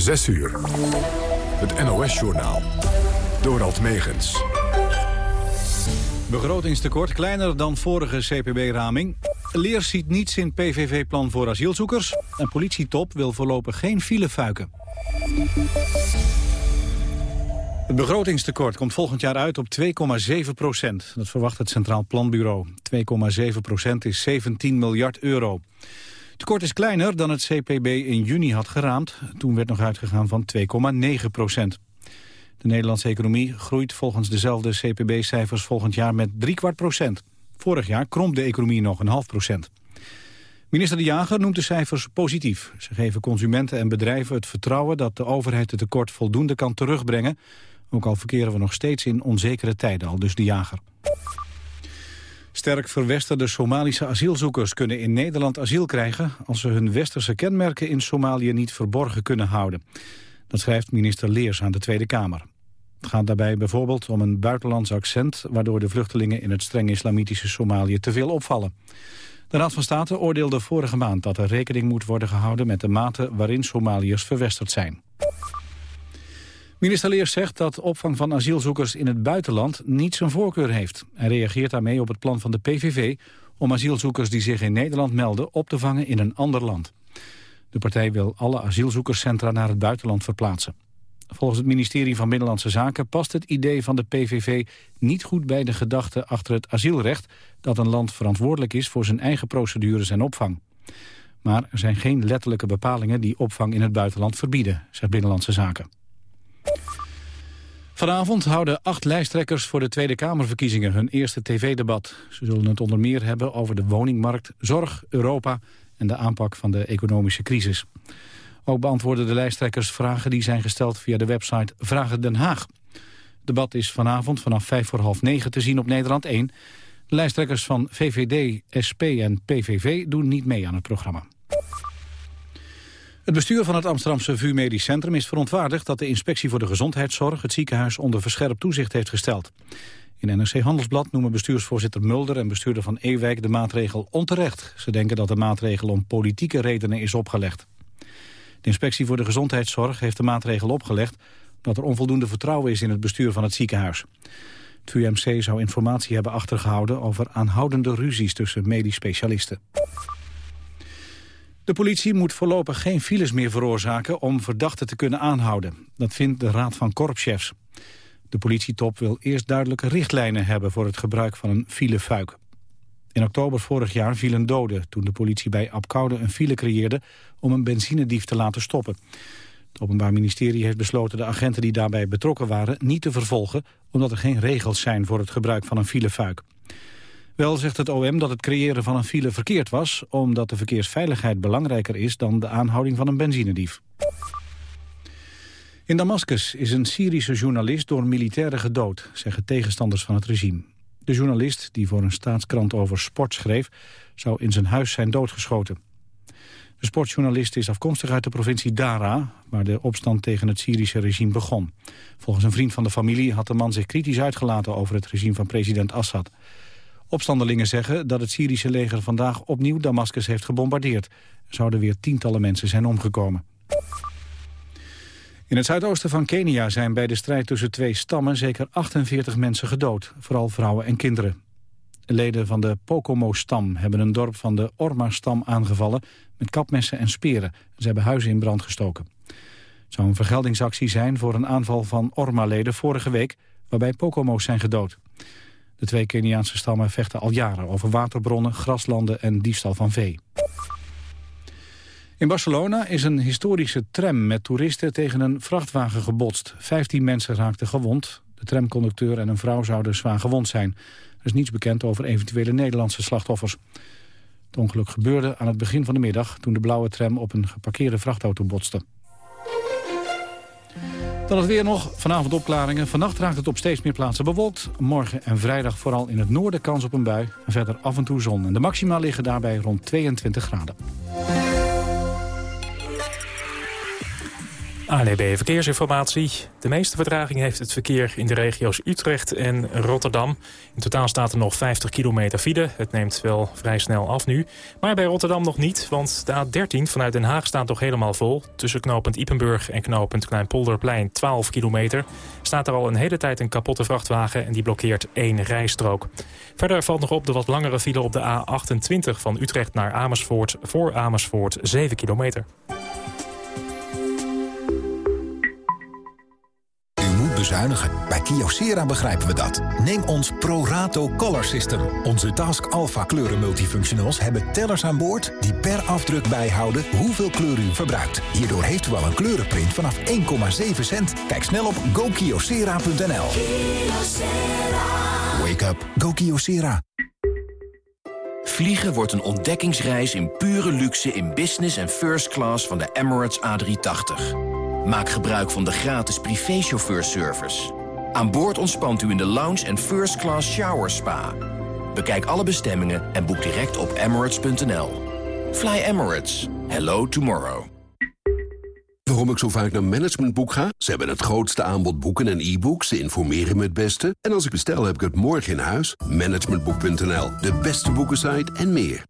6 uur. Het NOS-journaal. Dorald Megens. Begrotingstekort kleiner dan vorige CPB-raming. Leers ziet niets in PVV-plan voor asielzoekers. En politietop wil voorlopig geen filefuiken. Het begrotingstekort komt volgend jaar uit op 2,7 procent. Dat verwacht het Centraal Planbureau. 2,7 procent is 17 miljard euro. Tekort is kleiner dan het CPB in juni had geraamd. Toen werd nog uitgegaan van 2,9 procent. De Nederlandse economie groeit volgens dezelfde CPB-cijfers volgend jaar met kwart procent. Vorig jaar kromp de economie nog een half procent. Minister De Jager noemt de cijfers positief. Ze geven consumenten en bedrijven het vertrouwen dat de overheid het tekort voldoende kan terugbrengen. Ook al verkeren we nog steeds in onzekere tijden, al dus De Jager. Sterk verwesterde Somalische asielzoekers kunnen in Nederland asiel krijgen... als ze hun westerse kenmerken in Somalië niet verborgen kunnen houden. Dat schrijft minister Leers aan de Tweede Kamer. Het gaat daarbij bijvoorbeeld om een buitenlands accent... waardoor de vluchtelingen in het streng islamitische Somalië te veel opvallen. De Raad van State oordeelde vorige maand dat er rekening moet worden gehouden... met de mate waarin Somaliërs verwesterd zijn. Minister Leers zegt dat opvang van asielzoekers in het buitenland niet zijn voorkeur heeft. Hij reageert daarmee op het plan van de PVV om asielzoekers die zich in Nederland melden op te vangen in een ander land. De partij wil alle asielzoekerscentra naar het buitenland verplaatsen. Volgens het ministerie van Binnenlandse Zaken past het idee van de PVV niet goed bij de gedachte achter het asielrecht dat een land verantwoordelijk is voor zijn eigen procedures en opvang. Maar er zijn geen letterlijke bepalingen die opvang in het buitenland verbieden, zegt Binnenlandse Zaken. Vanavond houden acht lijsttrekkers voor de Tweede Kamerverkiezingen hun eerste tv-debat. Ze zullen het onder meer hebben over de woningmarkt, zorg, Europa en de aanpak van de economische crisis. Ook beantwoorden de lijsttrekkers vragen die zijn gesteld via de website Vragen Den Haag. Het debat is vanavond vanaf vijf voor half negen te zien op Nederland 1. De lijsttrekkers van VVD, SP en PVV doen niet mee aan het programma. Het bestuur van het Amsterdamse VU Medisch Centrum is verontwaardigd dat de inspectie voor de gezondheidszorg het ziekenhuis onder verscherpt toezicht heeft gesteld. In NRC Handelsblad noemen bestuursvoorzitter Mulder en bestuurder van Ewijk de maatregel onterecht. Ze denken dat de maatregel om politieke redenen is opgelegd. De inspectie voor de gezondheidszorg heeft de maatregel opgelegd... omdat er onvoldoende vertrouwen is in het bestuur van het ziekenhuis. Het VUMC zou informatie hebben achtergehouden over aanhoudende ruzies tussen medisch specialisten. De politie moet voorlopig geen files meer veroorzaken om verdachten te kunnen aanhouden. Dat vindt de Raad van Korpschefs. De politietop wil eerst duidelijke richtlijnen hebben voor het gebruik van een filefuik. In oktober vorig jaar viel een dode toen de politie bij Apkoude een file creëerde om een benzinedief te laten stoppen. Het Openbaar Ministerie heeft besloten de agenten die daarbij betrokken waren niet te vervolgen omdat er geen regels zijn voor het gebruik van een filefuik. Wel zegt het OM dat het creëren van een file verkeerd was... omdat de verkeersveiligheid belangrijker is dan de aanhouding van een benzinedief. In Damascus is een Syrische journalist door militairen gedood... zeggen tegenstanders van het regime. De journalist, die voor een staatskrant over sport schreef... zou in zijn huis zijn doodgeschoten. De sportjournalist is afkomstig uit de provincie Dara... waar de opstand tegen het Syrische regime begon. Volgens een vriend van de familie had de man zich kritisch uitgelaten... over het regime van president Assad. Opstandelingen zeggen dat het Syrische leger vandaag opnieuw Damascus heeft gebombardeerd. Er zouden weer tientallen mensen zijn omgekomen. In het zuidoosten van Kenia zijn bij de strijd tussen twee stammen zeker 48 mensen gedood, vooral vrouwen en kinderen. Leden van de Pokomo-stam hebben een dorp van de Orma-stam aangevallen met kapmessen en speren. Ze hebben huizen in brand gestoken. Het zou een vergeldingsactie zijn voor een aanval van Orma-leden vorige week, waarbij Pokomo's zijn gedood. De twee Keniaanse stammen vechten al jaren over waterbronnen, graslanden en diefstal van vee. In Barcelona is een historische tram met toeristen tegen een vrachtwagen gebotst. Vijftien mensen raakten gewond. De tramconducteur en een vrouw zouden zwaar gewond zijn. Er is niets bekend over eventuele Nederlandse slachtoffers. Het ongeluk gebeurde aan het begin van de middag... toen de blauwe tram op een geparkeerde vrachtauto botste. Dan het weer nog. Vanavond opklaringen. Vannacht raakt het op steeds meer plaatsen bewolkt. Morgen en vrijdag vooral in het noorden kans op een bui. Verder af en toe zon. En de maxima liggen daarbij rond 22 graden. ANEB Verkeersinformatie. De meeste vertraging heeft het verkeer in de regio's Utrecht en Rotterdam. In totaal staat er nog 50 kilometer file. Het neemt wel vrij snel af nu. Maar bij Rotterdam nog niet, want de A13 vanuit Den Haag staat nog helemaal vol. Tussen knooppunt Ipenburg en knooppunt Kleinpolderplein 12 kilometer. Staat er al een hele tijd een kapotte vrachtwagen en die blokkeert één rijstrook. Verder valt nog op de wat langere file op de A28 van Utrecht naar Amersfoort... voor Amersfoort 7 kilometer. Bezuinigen. Bij Kyocera begrijpen we dat. Neem ons ProRato Color System. Onze Task Alpha kleuren multifunctionals hebben tellers aan boord... die per afdruk bijhouden hoeveel kleur u verbruikt. Hierdoor heeft u al een kleurenprint vanaf 1,7 cent. Kijk snel op gokyocera.nl. Wake up. Go Kyocera. Vliegen wordt een ontdekkingsreis in pure luxe in business en first class van de Emirates A380. Maak gebruik van de gratis privéchauffeurservice. Aan boord ontspant u in de lounge en first class shower spa. Bekijk alle bestemmingen en boek direct op emirates.nl. Fly Emirates. Hello tomorrow. Waarom ik zo vaak naar Managementboek ga? Ze hebben het grootste aanbod boeken en e-books. Ze informeren me het beste. En als ik bestel, heb ik het morgen in huis. Managementboek.nl, de beste boekensite en meer.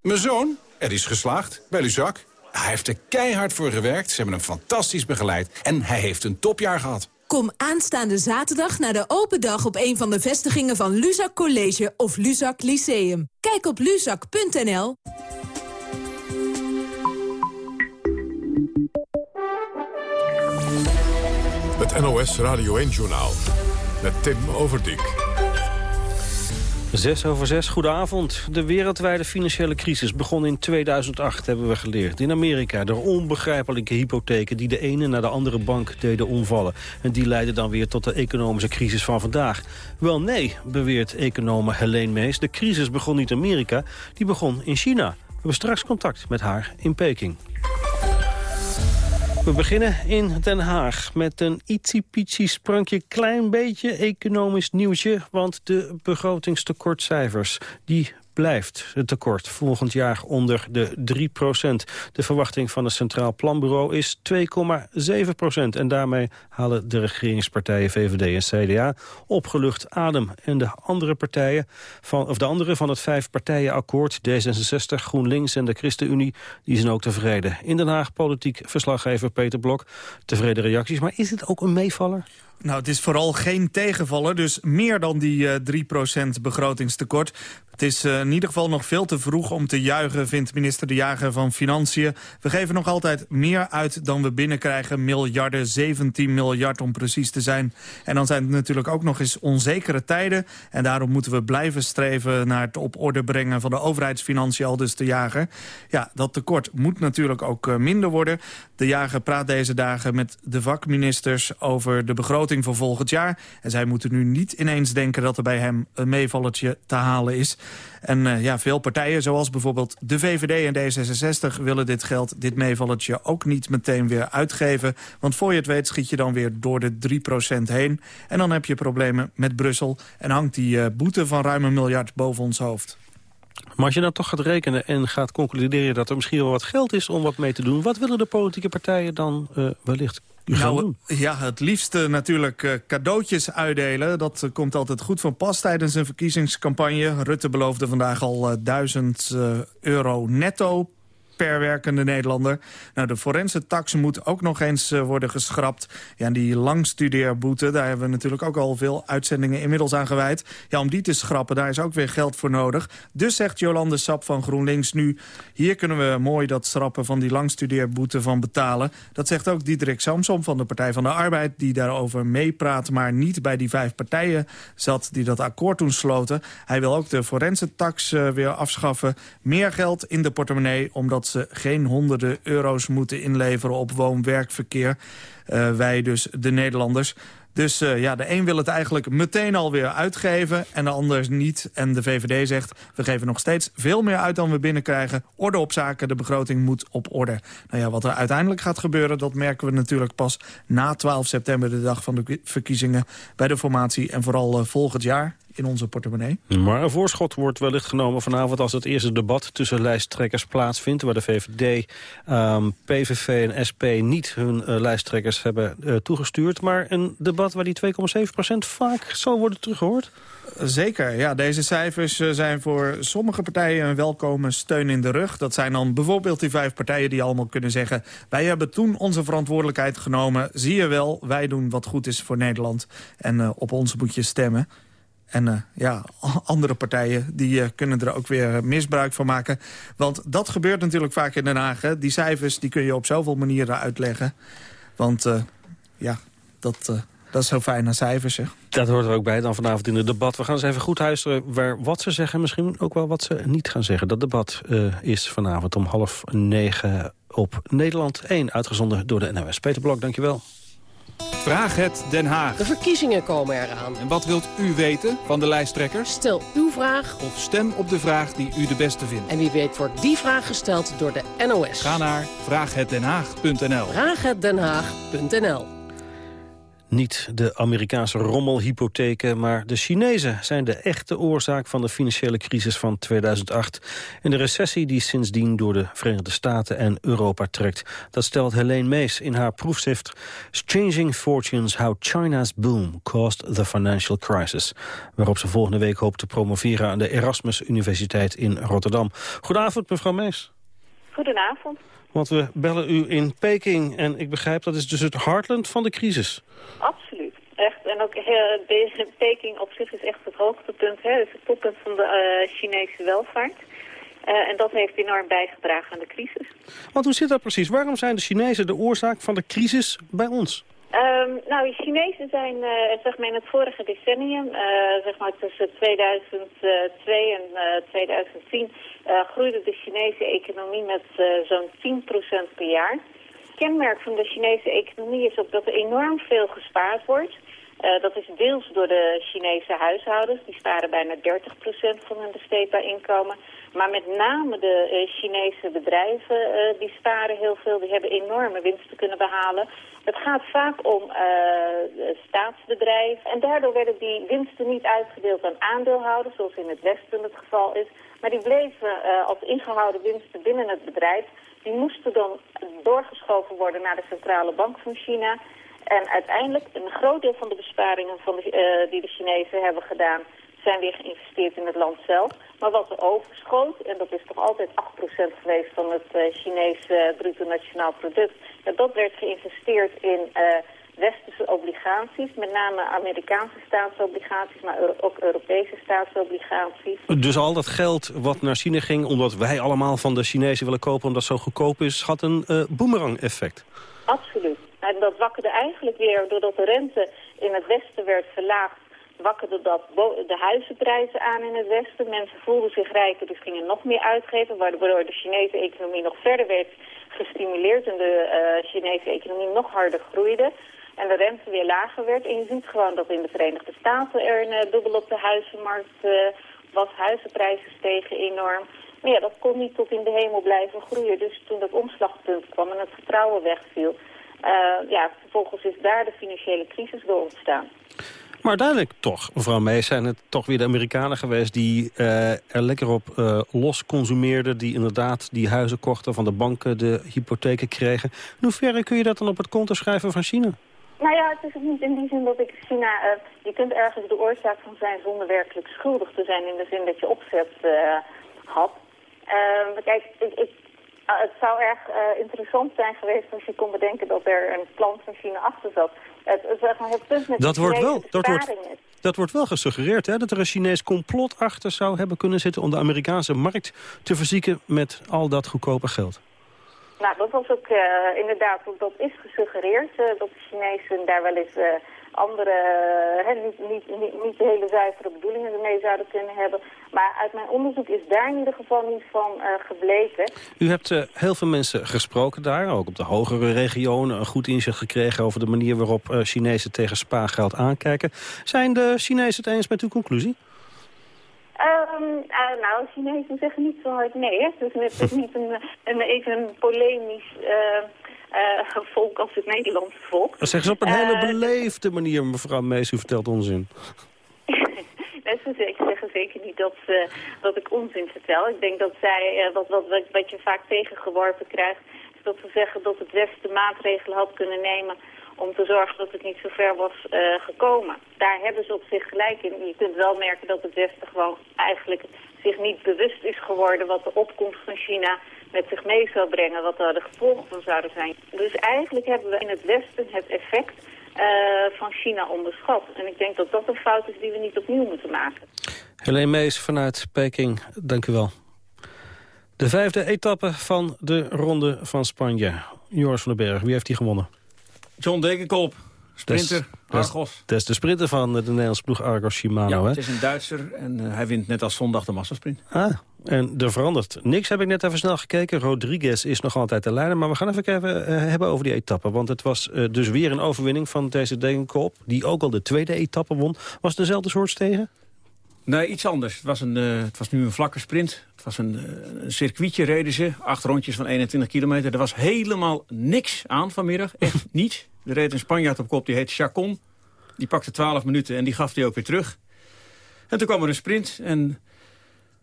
Mijn zoon, er is geslaagd bij Luzak. Hij heeft er keihard voor gewerkt, ze hebben hem fantastisch begeleid... en hij heeft een topjaar gehad. Kom aanstaande zaterdag naar de open dag op een van de vestigingen van Luzak College of Luzak Lyceum. Kijk op luzak.nl. Het NOS Radio 1-journaal met Tim Overdijk. Zes over zes, goedenavond. De wereldwijde financiële crisis begon in 2008, hebben we geleerd. In Amerika, door onbegrijpelijke hypotheken... die de ene naar de andere bank deden omvallen. En die leidden dan weer tot de economische crisis van vandaag. Wel nee, beweert econoom Helene Mees. De crisis begon niet in Amerika, die begon in China. We hebben straks contact met haar in Peking. We beginnen in Den Haag met een ietsiepietsie sprankje klein beetje economisch nieuwtje. Want de begrotingstekortcijfers die blijft het tekort volgend jaar onder de 3% De verwachting van het Centraal Planbureau is 2,7% En daarmee halen de regeringspartijen VVD en CDA opgelucht adem. En de andere partijen, van, of de andere van het vijfpartijenakkoord... D66, GroenLinks en de ChristenUnie, die zijn ook tevreden. In Den Haag politiek verslaggever Peter Blok. Tevreden reacties, maar is het ook een meevaller? Nou, het is vooral geen tegenvaller, dus meer dan die uh, eh, 3% begrotingstekort. Het is uh, in ieder geval nog veel te vroeg om te juichen, vindt minister De Jager van Financiën. We geven nog altijd meer uit dan we binnenkrijgen. Miljarden, 17 miljard om precies te zijn. En dan zijn het natuurlijk ook nog eens onzekere tijden. En daarom moeten we blijven streven naar het op orde brengen van de overheidsfinanciën, al dus De Jager. Ja, dat tekort moet natuurlijk ook uh, minder worden. De Jager praat deze dagen met de vakministers over de begroting voor volgend jaar. En zij moeten nu niet ineens denken dat er bij hem een meevalletje te halen is. En uh, ja, veel partijen, zoals bijvoorbeeld de VVD en D66... willen dit geld, dit meevalletje, ook niet meteen weer uitgeven. Want voor je het weet schiet je dan weer door de 3% heen. En dan heb je problemen met Brussel. En hangt die uh, boete van ruim een miljard boven ons hoofd. Maar als je dan toch gaat rekenen en gaat concluderen dat er misschien wel wat geld is om wat mee te doen... wat willen de politieke partijen dan uh, wellicht nou, ja, het liefste natuurlijk uh, cadeautjes uitdelen. Dat uh, komt altijd goed van pas tijdens een verkiezingscampagne. Rutte beloofde vandaag al uh, 1000 euro netto per werkende Nederlander. Nou, de forense tax moet ook nog eens uh, worden geschrapt. Ja, die langstudeerboete, daar hebben we natuurlijk ook al veel uitzendingen inmiddels aan gewijd. Ja, om die te schrappen, daar is ook weer geld voor nodig. Dus zegt Jolande Sap van GroenLinks nu... hier kunnen we mooi dat schrappen van die langstudeerboete van betalen. Dat zegt ook Diederik Samsom van de Partij van de Arbeid... die daarover meepraat, maar niet bij die vijf partijen zat... die dat akkoord toen sloten. Hij wil ook de forense tax uh, weer afschaffen. Meer geld in de portemonnee, omdat ze geen honderden euro's moeten inleveren op woon-werkverkeer. Uh, wij dus, de Nederlanders. Dus uh, ja, de een wil het eigenlijk meteen alweer uitgeven en de ander niet. En de VVD zegt, we geven nog steeds veel meer uit dan we binnenkrijgen. Orde op zaken, de begroting moet op orde. Nou ja, wat er uiteindelijk gaat gebeuren, dat merken we natuurlijk pas na 12 september, de dag van de verkiezingen bij de formatie. En vooral uh, volgend jaar in onze portemonnee. Maar een voorschot wordt wellicht genomen vanavond als het eerste debat tussen lijsttrekkers plaatsvindt. Waar de VVD, um, ehm, PVV en SP niet hun uh, lijsttrekkers hebben uh, toegestuurd. Maar een debat waar die 2,7% vaak zal worden teruggehoord. Zeker, ja. Deze cijfers uh, zijn voor sommige partijen een welkome steun in de rug. Dat zijn dan bijvoorbeeld die vijf partijen die allemaal kunnen zeggen... wij hebben toen onze verantwoordelijkheid genomen. Zie je wel, wij doen wat goed is voor Nederland. En op ons moet je stemmen. En uh, ja, andere partijen die uh, kunnen er ook weer misbruik van maken. Want dat gebeurt natuurlijk vaak in Den Haag. Hè. Die cijfers die kun je op zoveel manieren uitleggen. Want uh, ja, dat, dat is zo fijn aan cijfers. Hè. Dat hoort er ook bij dan vanavond in het debat. We gaan eens even goed luisteren waar wat ze zeggen. Misschien ook wel wat ze niet gaan zeggen. Dat debat is vanavond om half negen op Nederland 1. Uitgezonden door de NOS. Peter Blok, dankjewel. Vraag het Den Haag. De verkiezingen komen eraan. En wat wilt u weten van de lijsttrekkers? Stel uw vraag. Of stem op de vraag die u de beste vindt. En wie weet wordt die vraag gesteld door de NOS. Ga naar vraaghetdenhaag.nl Vraaghetdenhaag.nl niet de Amerikaanse rommelhypotheken, maar de Chinezen zijn de echte oorzaak van de financiële crisis van 2008 en de recessie die sindsdien door de Verenigde Staten en Europa trekt. Dat stelt Helene Mees in haar proefschrift Changing Fortunes How China's Boom Caused the Financial Crisis, waarop ze volgende week hoopt te promoveren aan de Erasmus Universiteit in Rotterdam. Goedenavond mevrouw Mees. Goedenavond. Want we bellen u in Peking en ik begrijp dat is dus het heartland van de crisis. Absoluut. Echt. En ook deze Peking op zich is echt het hoogtepunt. Hè. Het is het toppunt van de uh, Chinese welvaart. Uh, en dat heeft enorm bijgedragen aan de crisis. Want hoe zit dat precies? Waarom zijn de Chinezen de oorzaak van de crisis bij ons? Um, nou, de Chinezen zijn uh, zeg maar in het vorige decennium, uh, zeg maar tussen 2002 en uh, 2010, groeide de Chinese economie met zo'n 10% per jaar. Het kenmerk van de Chinese economie is ook dat er enorm veel gespaard wordt. Dat is deels door de Chinese huishoudens, die sparen bijna 30% van hun besteedbaar inkomen. Maar met name de uh, Chinese bedrijven, uh, die sparen heel veel. Die hebben enorme winsten kunnen behalen. Het gaat vaak om staatsbedrijven. En daardoor werden die winsten niet uitgedeeld aan aandeelhouders, zoals in het Westen het geval is. Maar die bleven als ingehouden winsten binnen het bedrijf. Die moesten dan doorgeschoven worden naar de centrale bank van China. En uiteindelijk een groot deel van de besparingen van de, die de Chinezen hebben gedaan zijn weer geïnvesteerd in het land zelf. Maar wat er overschoot, en dat is toch altijd 8% geweest van het uh, Chinese uh, bruto nationaal product, ja, dat werd geïnvesteerd in uh, westerse obligaties, met name Amerikaanse staatsobligaties, maar ook Europese staatsobligaties. Dus al dat geld wat naar China ging, omdat wij allemaal van de Chinezen willen kopen omdat het zo goedkoop is, had een boemerang-effect? Absoluut. En dat wakkerde eigenlijk weer doordat de rente in het westen werd verlaagd wakkerde dat de huizenprijzen aan in het Westen. Mensen voelden zich rijker, dus gingen nog meer uitgeven... waardoor de Chinese economie nog verder werd gestimuleerd... en de uh, Chinese economie nog harder groeide... En de rente weer lager werd. En je ziet gewoon dat in de Verenigde Staten er een uh, dubbel op de huizenmarkt uh, was. Huizenprijzen stegen enorm. Maar ja, dat kon niet tot in de hemel blijven groeien. Dus toen dat omslagpunt kwam en het vertrouwen wegviel... ja, vervolgens is daar de financiële crisis door ontstaan. Maar uiteindelijk toch, mevrouw Mees, zijn het toch weer de Amerikanen geweest... die uh, er lekker op uh, los consumeerden, die inderdaad die huizen kochten... van de banken de hypotheken kregen. In hoeverre kun je dat dan op het konto schrijven van China? Nou ja, het is niet in die zin dat ik China... Uh, je kunt ergens de oorzaak van zijn zonder werkelijk schuldig te zijn... in de zin dat je opzet had. Kijk, ik, ik het zou erg interessant zijn geweest als je kon bedenken dat er een plan van China achter zat. Het, het punt met dat wordt wel, dat wordt, dat wordt wel gesuggereerd, hè, dat er een Chinees complot achter zou hebben kunnen zitten... om de Amerikaanse markt te verzieken met al dat goedkope geld. Nou, dat was ook uh, inderdaad, dat is gesuggereerd, uh, dat de Chinezen daar wel eens andere, niet, niet, niet, niet, de hele zuivere bedoelingen mee zouden kunnen hebben. Maar uit mijn onderzoek is daar in ieder geval niet van gebleken. U hebt heel veel mensen gesproken daar, ook op de hogere regionen... een goed inzicht gekregen over de manier waarop Chinezen tegen spaargeld aankijken. Zijn de Chinezen het eens met uw conclusie? Um, uh, nou, Chinezen zeggen niet zo hard nee. Hè? Dus het is niet een, een, even een polemisch uh, uh, volk als het Nederlandse volk. Dat zeggen ze op een hele beleefde manier, mevrouw Mees. U vertelt onzin. Ik zeg zeker niet dat, dat ik onzin vertel. Ik denk dat zij, wat, wat, wat je vaak tegengeworpen krijgt... is dat ze zeggen dat het Westen maatregelen had kunnen nemen om te zorgen dat het niet zo ver was uh, gekomen. Daar hebben ze op zich gelijk in. Je kunt wel merken dat het Westen gewoon eigenlijk zich niet bewust is geworden wat de opkomst van China met zich mee zou brengen, wat daar de gevolgen van zouden zijn. Dus eigenlijk hebben we in het Westen het effect van China onderschat. En ik denk dat dat een fout is die we niet opnieuw moeten maken. Helene Mees vanuit Peking, dank u wel. De vijfde etappe van de Ronde van Spanje. Joris van den Berg, wie heeft die gewonnen? John Degenkolb, sprinter, Argos. Dat is de sprinter van de Nederlandse ploeg Argos Shimano. Ja, hè? het is een Duitser en uh, hij wint net als zondag de massasprint. Ah, en er verandert niks, heb ik net even snel gekeken. Rodriguez is nog altijd de leider, maar we gaan even, even uh, hebben over die etappe. Want het was uh, dus weer een overwinning van deze Degenkolb... die ook al de tweede etappe won. Was het dezelfde soort stegen? Nee, iets anders. Het was, een, uh, het was nu een vlakke sprint. Het was een, uh, een circuitje reden ze. Acht rondjes van 21 kilometer. Er was helemaal niks aan vanmiddag. Echt niets. Er reed een Spanjaard op kop, die heet Chacon. Die pakte 12 minuten en die gaf hij ook weer terug. En toen kwam er een sprint. En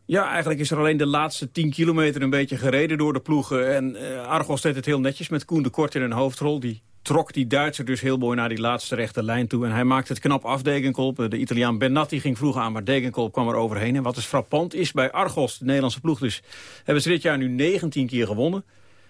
ja, eigenlijk is er alleen de laatste 10 kilometer een beetje gereden door de ploegen. En uh, Argos deed het heel netjes met Koen de Kort in een hoofdrol. Die trok die Duitser dus heel mooi naar die laatste rechte lijn toe. En hij maakte het knap af, Degenkolb. De Italiaan Bennatti ging vroeg aan, maar Degenkolb kwam er overheen. En wat is frappant is, bij Argos, de Nederlandse ploeg dus... hebben ze dit jaar nu 19 keer gewonnen.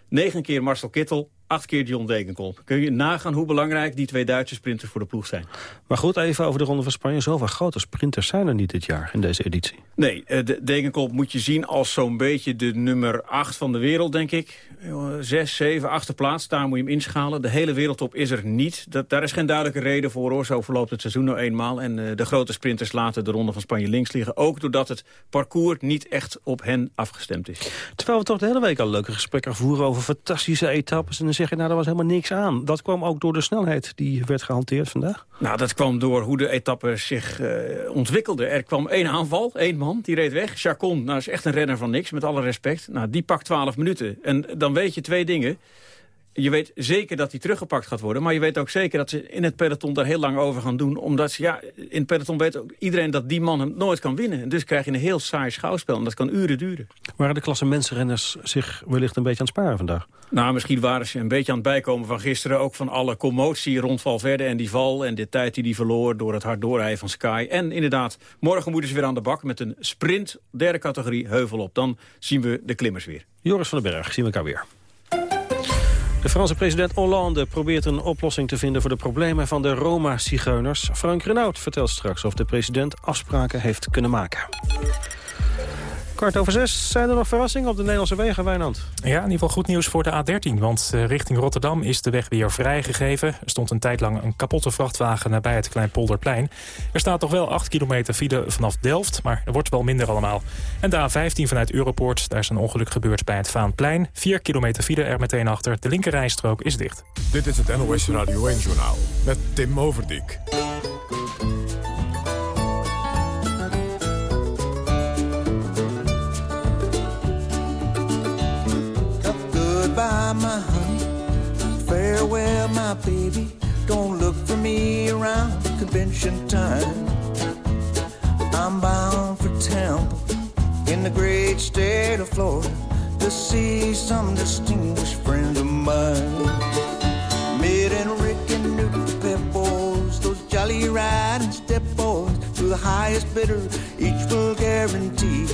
9 keer Marcel Kittel, acht keer John Degenkolb. Kun je nagaan hoe belangrijk die twee Duitse sprinters voor de ploeg zijn. Maar goed, even over de Ronde van Spanje. Zoveel grote sprinters zijn er niet dit jaar in deze editie. Nee, de Degenkolb moet je zien als zo'n beetje de nummer 8 van de wereld, denk ik. Zes, zeven, achtste plaats, daar moet je hem inschalen. De hele wereldtop is er niet. Dat, daar is geen duidelijke reden voor, hoor. Zo verloopt het seizoen nou eenmaal. En uh, de grote sprinters laten de Ronde van Spanje links liggen. Ook doordat het parcours niet echt op hen afgestemd is. Terwijl we toch de hele week al leuke gesprekken voeren over fantastische etappes. En dan nou, er was helemaal niks aan. Dat kwam ook door de snelheid die werd gehanteerd vandaag? Nou, dat kwam door hoe de etappe zich uh, ontwikkelde. Er kwam één aanval, één man, die reed weg. Chacon, nou is echt een renner van niks, met alle respect. Nou, die pakt 12 minuten. En dan weet je twee dingen. Je weet zeker dat hij teruggepakt gaat worden. Maar je weet ook zeker dat ze in het peloton daar heel lang over gaan doen. Omdat ze, ja, in het peloton weet ook iedereen dat die man hem nooit kan winnen. En dus krijg je een heel saai schouwspel. En dat kan uren duren. Waren de klasse mensenrenners zich wellicht een beetje aan het sparen vandaag? Nou, misschien waren ze een beetje aan het bijkomen van gisteren. Ook van alle commotie rond Valverde en die val. En de tijd die hij verloor door het hard doorrijden van Sky. En inderdaad, morgen moeten ze weer aan de bak met een sprint. Derde categorie heuvel op. Dan zien we de klimmers weer. Joris van den Berg, zien we elkaar weer. De Franse president Hollande probeert een oplossing te vinden... voor de problemen van de Roma-zigeuners. Frank Renaud vertelt straks of de president afspraken heeft kunnen maken. Kwart over zes. Zijn er nog verrassingen op de Nederlandse wegen, Wijnand? Ja, in ieder geval goed nieuws voor de A13. Want uh, richting Rotterdam is de weg weer vrijgegeven. Er stond een tijd lang een kapotte vrachtwagen nabij het Kleinpolderplein. Er staat toch wel 8 kilometer file vanaf Delft, maar er wordt wel minder allemaal. En de A15 vanuit Europoort, daar is een ongeluk gebeurd bij het Vaanplein. 4 kilometer file er meteen achter. De linkerrijstrook is dicht. Dit is het NOS Radio 1-journaal met Tim Overdijk. Goodbye, my honey. Farewell, my baby. Don't look for me around convention time. I'm bound for Tampa in the great state of Florida to see some distinguished friend of mine. Mid and Rick and Newt Pep boys, those jolly riding step boys, to the highest bidder, each will guarantee.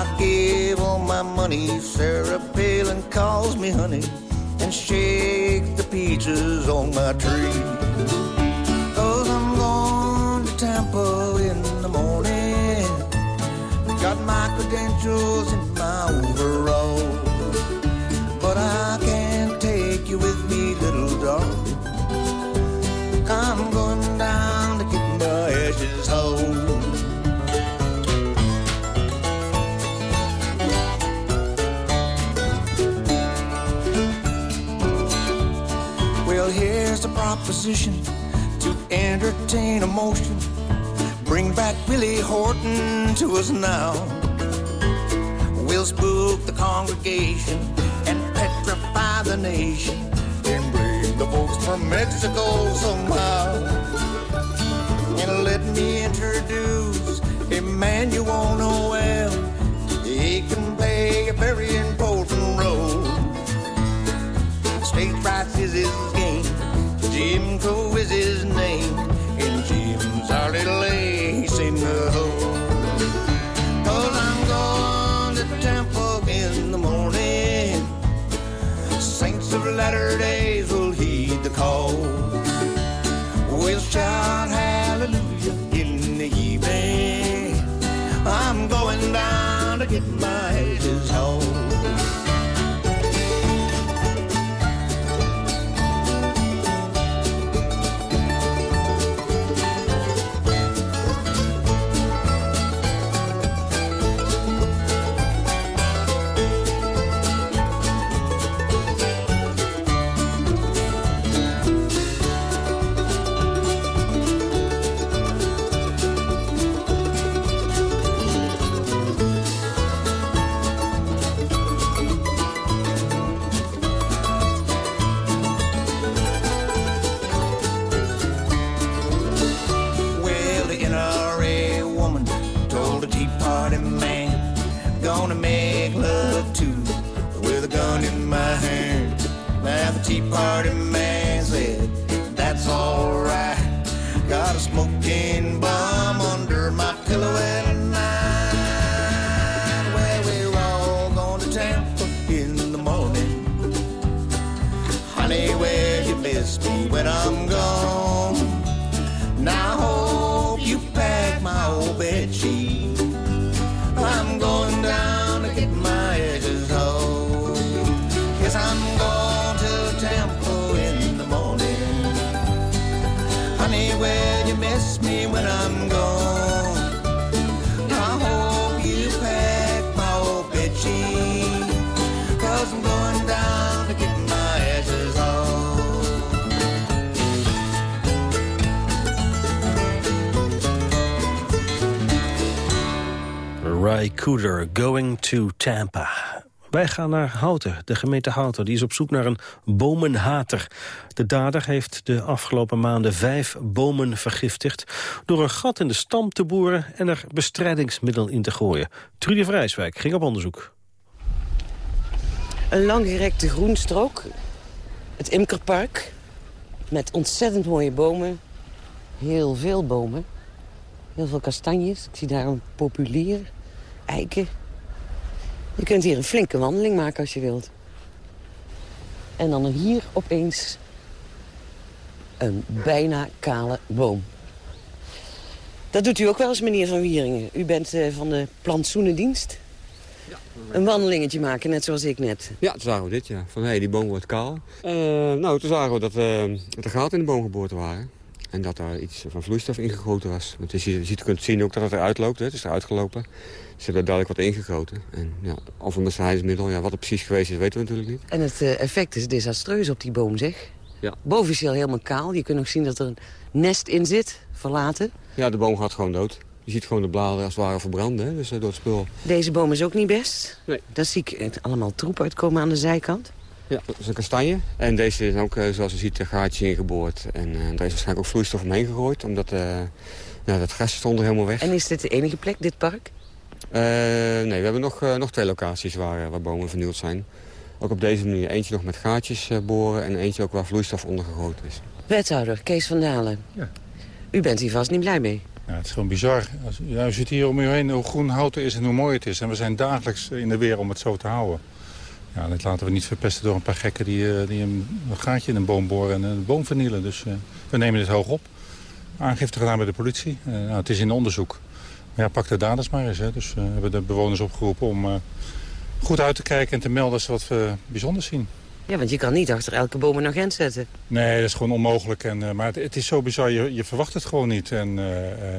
I gave all my money, Sarah Palin calls me honey, and shake the peaches on my tree. Cause I'm going to Tampa in the morning, got my credentials proposition to entertain emotion. Bring back Billy Horton to us now. We'll spook the congregation and petrify the nation. And bring the folks from Mexico somehow. And let me introduce know well. He can play a very important role. Stage rights is his. Jim Crow is his name. And Jim's our little ace in the hole. Cause I'm going to Tampa in the morning. Saints of latter days will heed the call. Going to Tampa. Wij gaan naar Houten, de gemeente Houten. Die is op zoek naar een bomenhater. De dader heeft de afgelopen maanden vijf bomen vergiftigd... door een gat in de stam te boren en er bestrijdingsmiddel in te gooien. Trudy Vrijswijk ging op onderzoek. Een langgerekte groenstrook. Het Imkerpark. Met ontzettend mooie bomen. Heel veel bomen. Heel veel kastanjes. Ik zie daar een populier. Eiken. Je kunt hier een flinke wandeling maken als je wilt. En dan hier opeens een bijna kale boom. Dat doet u ook wel eens, meneer Van Wieringen. U bent eh, van de plantsoenendienst. Een wandelingetje maken, net zoals ik net. Ja, toen zagen we dit, ja. Van, hé, die boom wordt kaal. Eh, nou, toen zagen we dat, eh, er gaten in de boom geboord waren. En dat daar iets van vloeistof ingegoten was. Want je, ziet, je kunt zien ook dat het eruit loopt. Hè. Het is eruit gelopen. Ze hebben er duidelijk wat ingegoten. En ja, of een bestrijdingsmiddel, ja, wat het precies geweest is, weten we natuurlijk niet. En het eh, effect is desastreus op die boom, zeg. Ja. Boven is hij al helemaal kaal. Je kunt ook zien dat er een nest in zit, verlaten. Ja, de boom gaat gewoon dood. Je ziet gewoon de bladeren als het ware verbranden, hè, dus eh, door het spul. Deze boom is ook niet best. Nee. Daar zie ik allemaal troep uitkomen aan de zijkant. Ja, dat is een kastanje. En deze is ook, eh, zoals je ziet, een gaatje ingeboord. En eh, daar is waarschijnlijk ook vloeistof omheen gegooid, omdat eh, ja, dat gras stond er helemaal weg. En is dit de enige plek, dit park? Eh, nee, we hebben nog, eh, nog twee locaties waar, waar bomen vernield zijn. Ook op deze manier. Eentje nog met gaatjes eh, boren en eentje ook waar vloeistof onder gegoten is. Wethouder Kees van Dalen. Ja. U bent hier vast niet blij mee. Ja, het is gewoon bizar. Als, ja, u ziet hier om u heen hoe groen houten is en hoe mooi het is. En we zijn dagelijks in de weer om het zo te houden. Ja, dat laten we niet verpesten door een paar gekken die, eh, die een, gaatje in een boom boren en een boom vernielen. Dus eh, we nemen dit hoog op. Aangifte gedaan bij de politie. Eh, nou, het is in onderzoek. Maar ja, pak de daders maar eens. Hè. Dus we hebben de bewoners opgeroepen om goed uit te kijken en te melden als ze wat bijzonders zien. Ja, want je kan niet achter elke boom een agent zetten. Nee, dat is gewoon onmogelijk. En, maar het, het is zo bizar, je, je verwacht het gewoon niet. En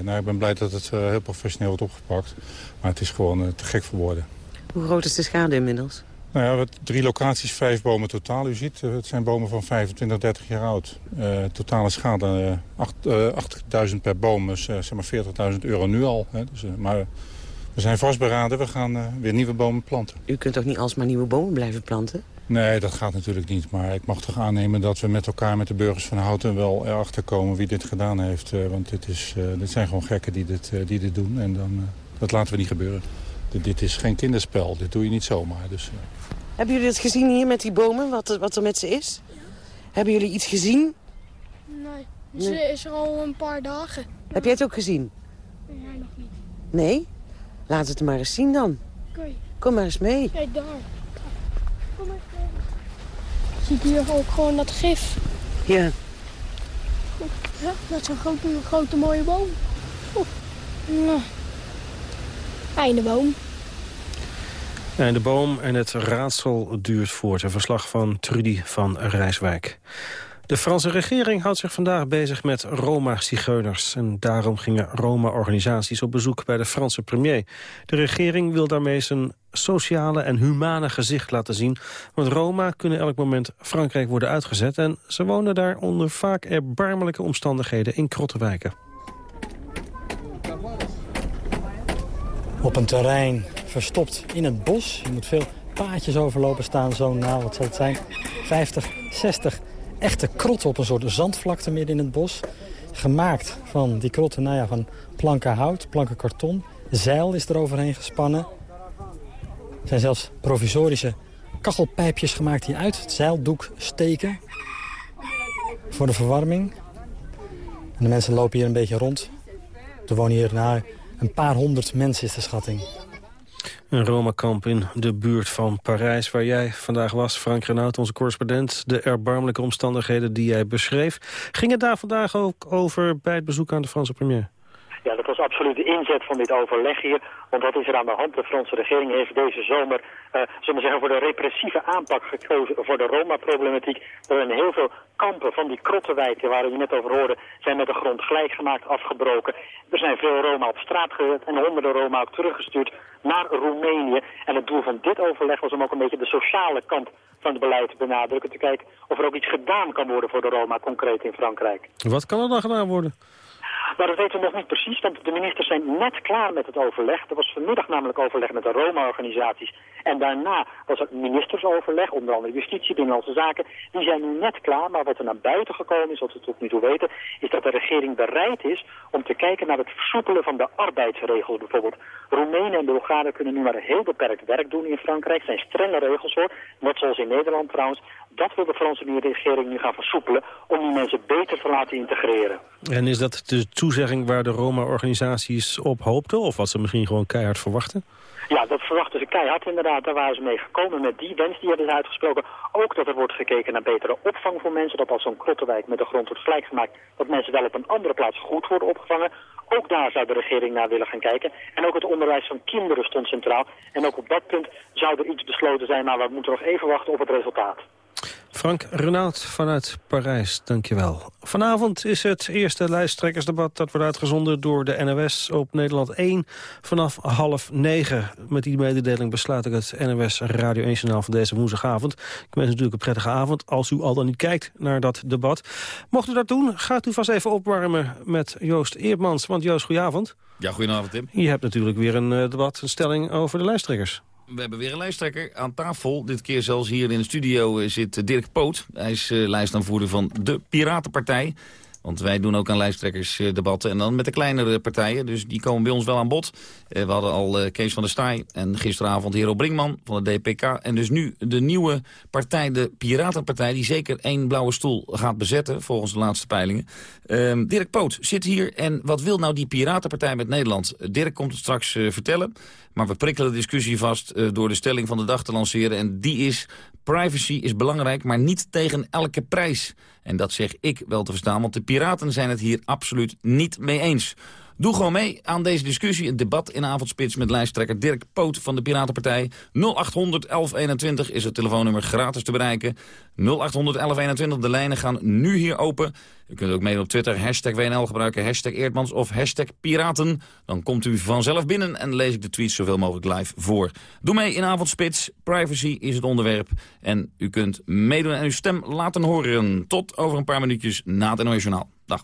nou, ik ben blij dat het heel professioneel wordt opgepakt. Maar het is gewoon te gek voor woorden. Hoe groot is de schade inmiddels? Nou ja, drie locaties, vijf bomen totaal. U ziet, eh, het zijn bomen van 25, 30 jaar oud. Uh, totale schade uh, 80.000 per boom, dus zeg maar 40.000 euro nu al. Hè. Dus, maar we zijn vastberaden, we gaan weer nieuwe bomen planten. U kunt ook niet alsmaar nieuwe bomen blijven planten? Nee, dat gaat natuurlijk niet. Maar ik mag toch aannemen dat we met elkaar, met de burgers van Houten... wel erachter komen wie dit gedaan heeft. want dit, is, dit zijn gewoon gekken die dit, die dit doen. En dan, dat laten we niet gebeuren. Dit, is geen kinderspel, dit doe je niet zomaar. Dus, hebben jullie het gezien hier met die bomen, wat er, wat er met ze is? Ja. Hebben jullie iets gezien? Nee, ze nee. is er al een paar dagen. Heb jij het ook gezien? Nee, nog niet. Nee? Laat het maar eens zien dan. Okay. Kom maar eens mee. Kijk daar. Kom maar eens mee. Ziet hier ook gewoon dat gif? Ja. Ja, dat is een grote, grote mooie boom. Oh. Einde boom. En de boom en het raadsel duurt voort. Een verslag van Trudy van Rijswijk. De Franse regering houdt zich vandaag bezig met Roma-zigeuners. En daarom gingen Roma-organisaties op bezoek bij de Franse premier. De regering wil daarmee zijn sociale en humane gezicht laten zien. Want Roma kunnen elk moment Frankrijk worden uitgezet... en ze wonen daar onder vaak erbarmelijke omstandigheden in krottenwijken. Op een terrein verstopt in het bos. Je moet veel paadjes overlopen staan, zo nou, wat zal het zijn? 50, 60 echte krotten op een soort zandvlakte midden in het bos. Gemaakt van die krotten, nou ja, van planken hout, planken karton. Zeil is er overheen gespannen. Er zijn zelfs provisorische kachelpijpjes gemaakt die uit het zeildoek steken. Voor de verwarming. En de mensen lopen hier een beetje rond. Er wonen hier nou, een paar honderd mensen is de schatting. Een Roma-kamp in de buurt van Parijs, waar jij vandaag was. Frank Renaud, onze correspondent. De erbarmelijke omstandigheden die jij beschreef. Ging het daar vandaag ook over bij het bezoek aan de Franse premier? Ja, dat was absoluut de inzet van dit overleg hier. Want wat is er aan de hand? De Franse regering heeft deze zomer, uh, zullen we zeggen, voor de repressieve aanpak gekozen voor de Roma-problematiek. Er zijn heel veel kampen van die krottenwijken waar je net over hoorde, zijn met de grond gelijk gemaakt, afgebroken. Er zijn veel Roma op straat gezet en honderden Roma ook teruggestuurd naar Roemenië. En het doel van dit overleg was om ook een beetje de sociale kant van het beleid te benadrukken. Te kijken of er ook iets gedaan kan worden voor de Roma, concreet in Frankrijk. Wat kan er dan gedaan worden? Maar dat weten we nog niet precies, want de ministers zijn net klaar met het overleg. Er was vanmiddag namelijk overleg met de Roma-organisaties. En daarna was het ministersoverleg, onder andere justitie, binnenlandse zaken. Die zijn nu net klaar, maar wat er naar buiten gekomen is, wat we tot nu toe weten... is dat de regering bereid is om te kijken naar het versoepelen van de arbeidsregels bijvoorbeeld. Roemenen en Bulgaren kunnen nu maar heel beperkt werk doen in Frankrijk. Er zijn strenge regels hoor, net zoals in Nederland trouwens. Dat wil de Franse regering nu gaan versoepelen om die mensen beter te laten integreren. En is dat de toezegging waar de Roma-organisaties op hoopten? Of wat ze misschien gewoon keihard verwachten? Ja, dat verwachten ze keihard inderdaad. Daar waren ze mee gekomen met die wens die hebben ze uitgesproken. Ook dat er wordt gekeken naar betere opvang voor mensen. Dat als zo'n krottenwijk met de grond wordt gelijk gemaakt... dat mensen wel op een andere plaats goed worden opgevangen. Ook daar zou de regering naar willen gaan kijken. En ook het onderwijs van kinderen stond centraal. En ook op dat punt zou er iets besloten zijn... maar we moeten nog even wachten op het resultaat. Frank Renaud vanuit Parijs, dankjewel. Vanavond is het eerste lijsttrekkersdebat dat wordt uitgezonden door de NOS op Nederland 1 vanaf half negen. Met die mededeling besluit ik het NOS Radio 1 journaal van deze woensdagavond. Ik wens natuurlijk een prettige avond als u al dan niet kijkt naar dat debat. Mocht u dat doen, gaat u vast even opwarmen met Joost Eerdmans. Want Joost, goedenavond. Ja, goedenavond Tim. Je hebt natuurlijk weer een eh, debat, een stelling over de lijsttrekkers we hebben weer een lijsttrekker aan tafel. Dit keer zelfs hier in de studio eh, zit Dirk Poot. Hij is uh, lijstaanvoerder van de Piratenpartij. Want wij doen ook aan lijsttrekkersdebatten en dan met de kleinere partijen. Dus die komen bij ons wel aan bod. Eh, we hadden al Kees van der Staaij en gisteravond Hero Brinkman van de DPK. En dus nu de nieuwe partij, de Piratenpartij... die zeker één blauwe stoel gaat bezetten, volgens de laatste peilingen. Ehm, Dirk Poot zit hier en wat wil nou die Piratenpartij met Nederland? Dirk komt het straks vertellen. Maar we prikkelen de discussie vast eh, door de stelling van de dag te lanceren. En die is, privacy is belangrijk, maar niet tegen elke prijs. En dat zeg ik wel te verstaan, want de piraten zijn het hier absoluut niet mee eens. Doe gewoon mee aan deze discussie. Een debat in avondspits met lijsttrekker Dirk Poot van de Piratenpartij. 0800 1121 is het telefoonnummer gratis te bereiken. 0800 1121, de lijnen gaan nu hier open. U kunt ook mee op Twitter, hashtag WNL gebruiken, hashtag Eerdmans of hashtag Piraten. Dan komt u vanzelf binnen en lees ik de tweets zoveel mogelijk live voor. Doe mee in avondspits, privacy is het onderwerp. En u kunt meedoen en uw stem laten horen. Tot over een paar minuutjes na het NOS. Dag.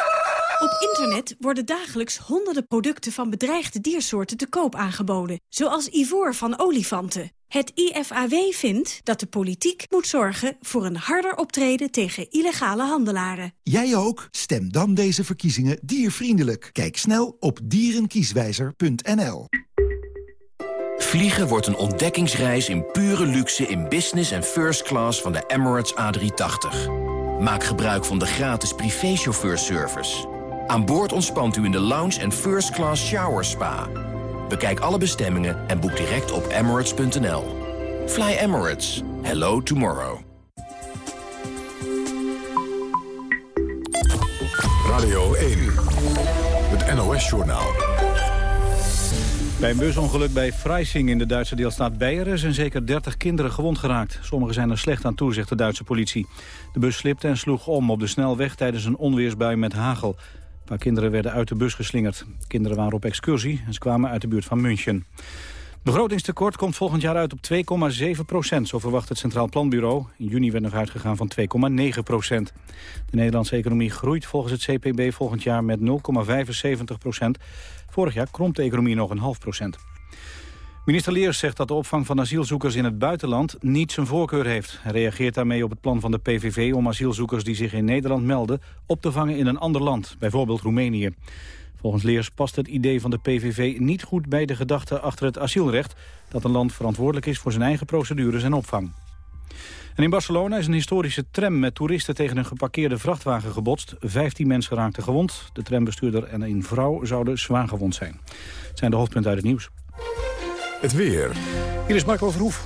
Internet worden dagelijks honderden producten van bedreigde diersoorten te koop aangeboden. Zoals ivoor van olifanten. Het IFAW vindt dat de politiek moet zorgen voor een harder optreden tegen illegale handelaren. Jij ook? Stem dan deze verkiezingen diervriendelijk. Kijk snel op dierenkieswijzer.nl. Vliegen wordt een ontdekkingsreis in pure luxe in business en first class van de Emirates A380. Maak gebruik van de gratis privéchauffeurservice. Aan boord ontspant u in de lounge en first class shower spa. Bekijk alle bestemmingen en boek direct op emirates.nl. Fly Emirates. Hello tomorrow. Radio 1. Het NOS-journaal. Bij een busongeluk bij Freising in de Duitse deelstaat Beieren zijn zeker 30 kinderen gewond geraakt. Sommigen zijn er slecht aan toe, zegt de Duitse politie. De bus slipte en sloeg om op de snelweg tijdens een onweersbui met hagel. Kinderen werden uit de bus geslingerd. Kinderen waren op excursie en ze kwamen uit de buurt van München. Begrotingstekort komt volgend jaar uit op 2,7 procent, zo verwacht het Centraal Planbureau. In juni werd nog uitgegaan van 2,9 procent. De Nederlandse economie groeit volgens het CPB volgend jaar met 0,75 procent. Vorig jaar kromp de economie nog een half procent. Minister Leers zegt dat de opvang van asielzoekers in het buitenland niet zijn voorkeur heeft. Hij reageert daarmee op het plan van de PVV om asielzoekers die zich in Nederland melden op te vangen in een ander land, bijvoorbeeld Roemenië. Volgens Leers past het idee van de PVV niet goed bij de gedachte achter het asielrecht... dat een land verantwoordelijk is voor zijn eigen procedures en opvang. En in Barcelona is een historische tram met toeristen tegen een geparkeerde vrachtwagen gebotst. Vijftien mensen raakten gewond. De trambestuurder en een vrouw zouden zwaar gewond zijn. Het zijn de hoofdpunten uit het nieuws. Het weer. Hier is Marco Verhoef.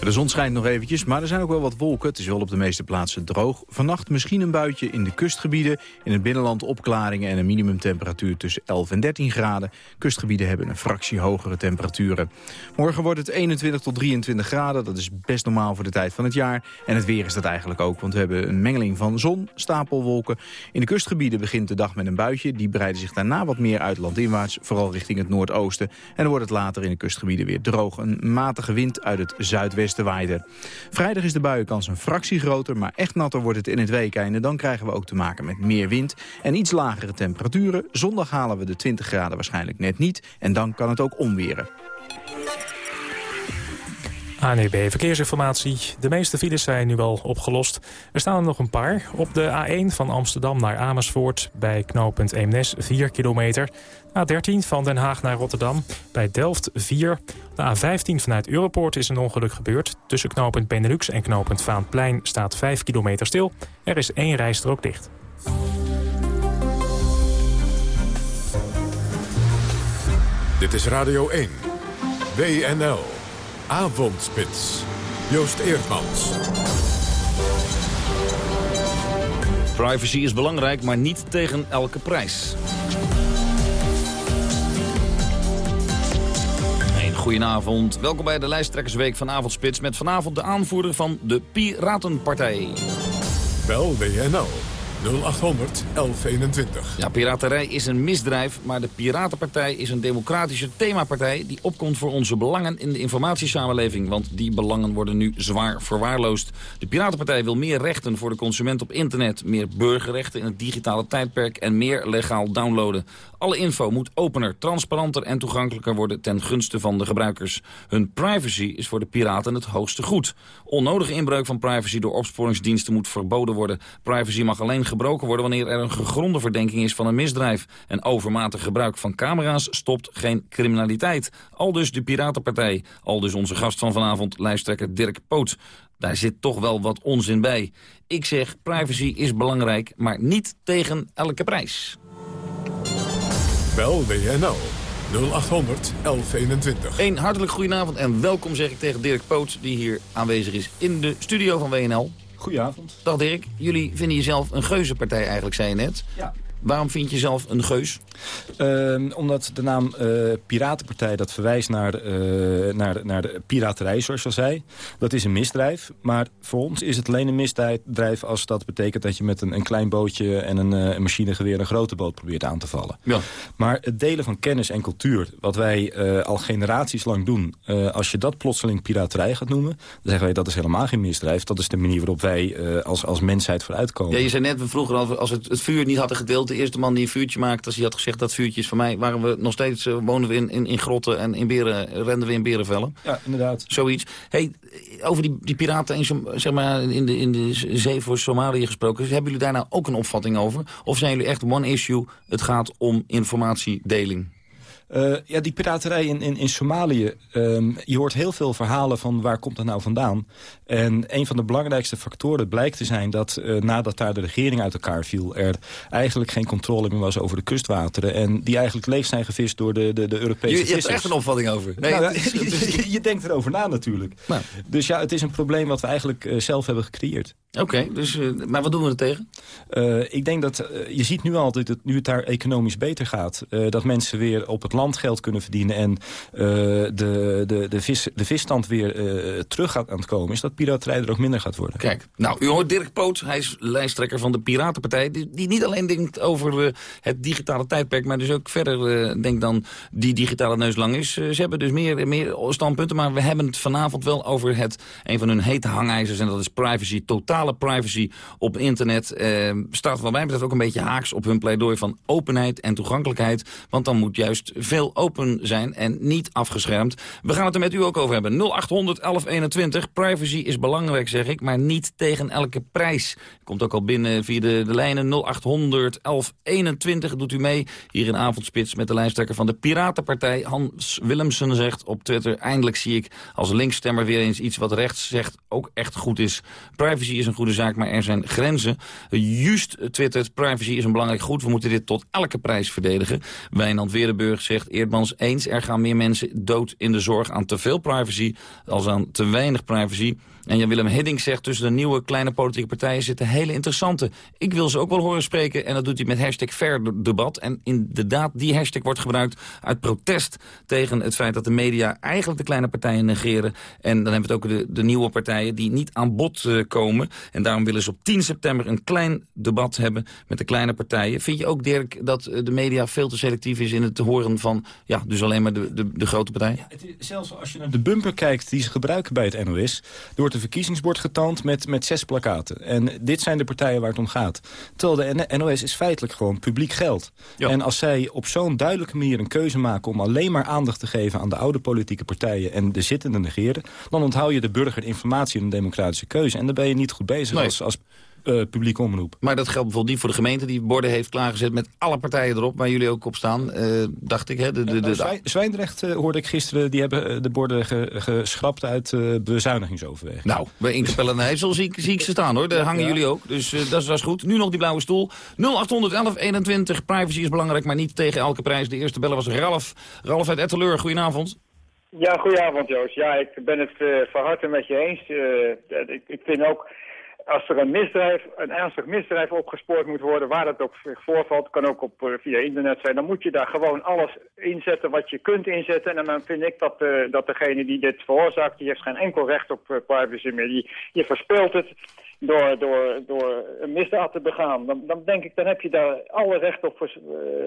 De zon schijnt nog eventjes, maar er zijn ook wel wat wolken. Het is wel op de meeste plaatsen droog. Vannacht misschien een buitje in de kustgebieden. In het binnenland opklaringen en een minimumtemperatuur tussen 11 en 13 graden. Kustgebieden hebben een fractie hogere temperaturen. Morgen wordt het 21 tot 23 graden. Dat is best normaal voor de tijd van het jaar. En het weer is dat eigenlijk ook, want we hebben een mengeling van zon, stapelwolken. In de kustgebieden begint de dag met een buitje. Die breiden zich daarna wat meer uit landinwaarts, vooral richting het noordoosten. En dan wordt het later in de kustgebieden weer droog. Een matige wind uit het zuidwesten waaide. Vrijdag is de buienkans een fractie groter, maar echt natter wordt het in het weekende. Dan krijgen we ook te maken met meer wind en iets lagere temperaturen. Zondag halen we de 20 graden waarschijnlijk net niet en dan kan het ook omweren. ANEB Verkeersinformatie. De meeste files zijn nu wel opgelost. Er staan er nog een paar. Op de A1 van Amsterdam naar Amersfoort bij knooppunt Eemnes 4 kilometer. A13 van Den Haag naar Rotterdam bij Delft 4. De A15 vanuit Europoort is een ongeluk gebeurd. Tussen knooppunt Benelux en knooppunt Vaanplein staat 5 kilometer stil. Er is één rijstrook dicht. Dit is Radio 1. WNL. Avondspits. Joost Eerdmans. Privacy is belangrijk, maar niet tegen elke prijs. Goedenavond. Welkom bij de lijsttrekkersweek van Avondspits... met vanavond de aanvoerder van de Piratenpartij. Bel WNL 0800 1121. Ja, piraterij is een misdrijf, maar de Piratenpartij is een democratische themapartij... die opkomt voor onze belangen in de informatiesamenleving. Want die belangen worden nu zwaar verwaarloosd. De Piratenpartij wil meer rechten voor de consument op internet... meer burgerrechten in het digitale tijdperk en meer legaal downloaden. Alle info moet opener, transparanter en toegankelijker worden ten gunste van de gebruikers. Hun privacy is voor de piraten het hoogste goed. Onnodige inbreuk van privacy door opsporingsdiensten moet verboden worden. Privacy mag alleen gebroken worden wanneer er een gegronde verdenking is van een misdrijf. En overmatig gebruik van camera's stopt geen criminaliteit. Al dus de Piratenpartij. Al dus onze gast van vanavond, lijsttrekker Dirk Poot. Daar zit toch wel wat onzin bij. Ik zeg, privacy is belangrijk, maar niet tegen elke prijs. Bel WNL 0800 1121. Een hartelijk goedenavond en welkom zeg ik tegen Dirk Poot... die hier aanwezig is in de studio van WNL. Goedenavond. Dag Dirk, jullie vinden jezelf een geuzenpartij eigenlijk, zei je net. Ja. Waarom vind je zelf een geus? Uh, omdat de naam uh, Piratenpartij dat verwijst naar, uh, naar, naar de piraterij, zoals je al zei. Dat is een misdrijf. Maar voor ons is het alleen een misdrijf als dat betekent... dat je met een, een klein bootje en een, een machinegeweer een grote boot probeert aan te vallen. Ja. Maar het delen van kennis en cultuur, wat wij al generaties lang doen... als je dat plotseling piraterij gaat noemen... dan zeggen wij dat is helemaal geen misdrijf. Dat is de manier waarop wij als, als mensheid vooruitkomen. Ja, je zei net vroeger, al, als het, het vuur niet hadden gedeeld de eerste man die een vuurtje maakte... als hij had gezegd dat vuurtje is van mij... waren we nog steeds, uh, wonen we in, in, in grotten en in beren, renden we in berenvellen. Ja, inderdaad. Zoiets. Hey, over die, die piraten in, zeg maar, in, de, in de zee voor Somalië gesproken... hebben jullie daar nou ook een opvatting over? Of zijn jullie echt one issue, het gaat om informatiedeling? Uh, ja, die piraterij in, in, in Somalië, um, je hoort heel veel verhalen van waar komt dat nou vandaan. En een van de belangrijkste factoren blijkt te zijn dat uh, nadat daar de regering uit elkaar viel... er eigenlijk geen controle meer was over de kustwateren. En die eigenlijk leeg zijn gevist door de, de, de Europese je, je hebt er echt een opvatting over. Nee, nou, je, je, denkt erover na natuurlijk. Nou. Dus ja, het is een probleem wat we eigenlijk uh, zelf hebben gecreëerd. Oké, okay, dus, maar wat doen we er tegen? ik denk dat, je ziet nu al dat het, nu het daar economisch beter gaat... dat mensen weer op het land geld kunnen verdienen... en uh, de, de, de, vis, de visstand weer uh, terug gaat aan het komen... is dat piraterij er ook minder gaat worden. Kijk, nou, u hoort Dirk Poot. Hij is lijsttrekker van de Piratenpartij... die, niet alleen denkt over uh, het digitale tijdperk... maar dus ook verder denkt dan die digitale neus lang is. ze hebben dus meer, meer standpunten... maar we hebben het vanavond wel over het, een van hun hete hangijzers... en dat is privacy, totale privacy op internet. staat wat mij betreft ook een beetje haaks op hun pleidooi van openheid en toegankelijkheid. Want dan moet juist veel open zijn en niet afgeschermd. We gaan het er met u ook over hebben. 0800 1121. Privacy is belangrijk, zeg ik, maar niet tegen elke prijs. Komt ook al binnen via de, de lijnen 0800 1121. Doet u mee hier in Avondspits met de lijsttrekker van de Piratenpartij. Hans Willemsen zegt op Twitter... eindelijk zie ik als linksstemmer weer eens iets wat rechts zegt ook echt goed is. Privacy is een goede zaak, maar er zijn grenzen. Just twittert, privacy is een belangrijk goed. We moeten dit tot elke prijs verdedigen. Wijnand Werenburg zegt Eerdmans eens... er gaan meer mensen dood in de zorg aan te veel privacy... als aan te weinig privacy. En Jan-Willem Hiddink zegt tussen de nieuwe kleine politieke partijen zitten hele interessante. Ik wil ze ook wel horen spreken en dat doet hij met hashtag Verdebat. En inderdaad, die hashtag wordt gebruikt uit protest tegen het feit dat de media eigenlijk de kleine partijen negeren. En dan hebben we het ook de, de nieuwe partijen die niet aan bod uh, komen. En daarom willen ze op 10 september een klein debat hebben met de kleine partijen. Vind je ook, Dirk, dat de media veel te selectief is in het horen van, ja, dus alleen maar de, de, grote partijen? Ja, zelfs als je naar de bumper kijkt die ze gebruiken bij het NOS, door een verkiezingsbord getoond met, met zes plakaten. En dit zijn de partijen waar het om gaat. Terwijl de NOS is feitelijk gewoon publiek geld. Ja. En als zij op zo'n duidelijke manier een keuze maken... om alleen maar aandacht te geven aan de oude politieke partijen... en de zittende negeren... dan onthoud je de burger informatie en een democratische keuze. En dan ben je niet goed bezig nee. als, als uh, publieke omroep. Maar dat geldt bijvoorbeeld niet voor de gemeente die borden heeft klaargezet met alle partijen erop, waar jullie ook op staan, uh, dacht ik. Hè? De, de, de, Zwij Zwijndrecht hoorde ik gisteren, die hebben de borden ge, geschrapt uit bezuinigingsoverweging. Nou, bij Inkapelle en zie, zie ik ze staan hoor, daar ja, hangen ja. jullie ook. Dus dat, is, dat is goed. Nu nog die blauwe stoel. 0811 21, privacy is belangrijk, maar niet tegen elke prijs. De eerste bellen was Ralf. Ralf uit Etteleur, goedenavond. Ja, goedenavond Joost. Ja, ik ben het van harte met je eens. ik, ik vind ook als er een misdrijf, een ernstig misdrijf opgespoord moet worden, waar dat ook voorvalt, kan ook op, uh, via internet zijn, dan moet je daar gewoon alles inzetten wat je kunt inzetten. En dan vind ik dat, uh, dat degene die dit veroorzaakt, die heeft geen enkel recht op uh, privacy meer. Die, je verspeelt het door, door, door een misdaad te begaan. Dan, dan denk ik, dan heb je daar alle recht op vers,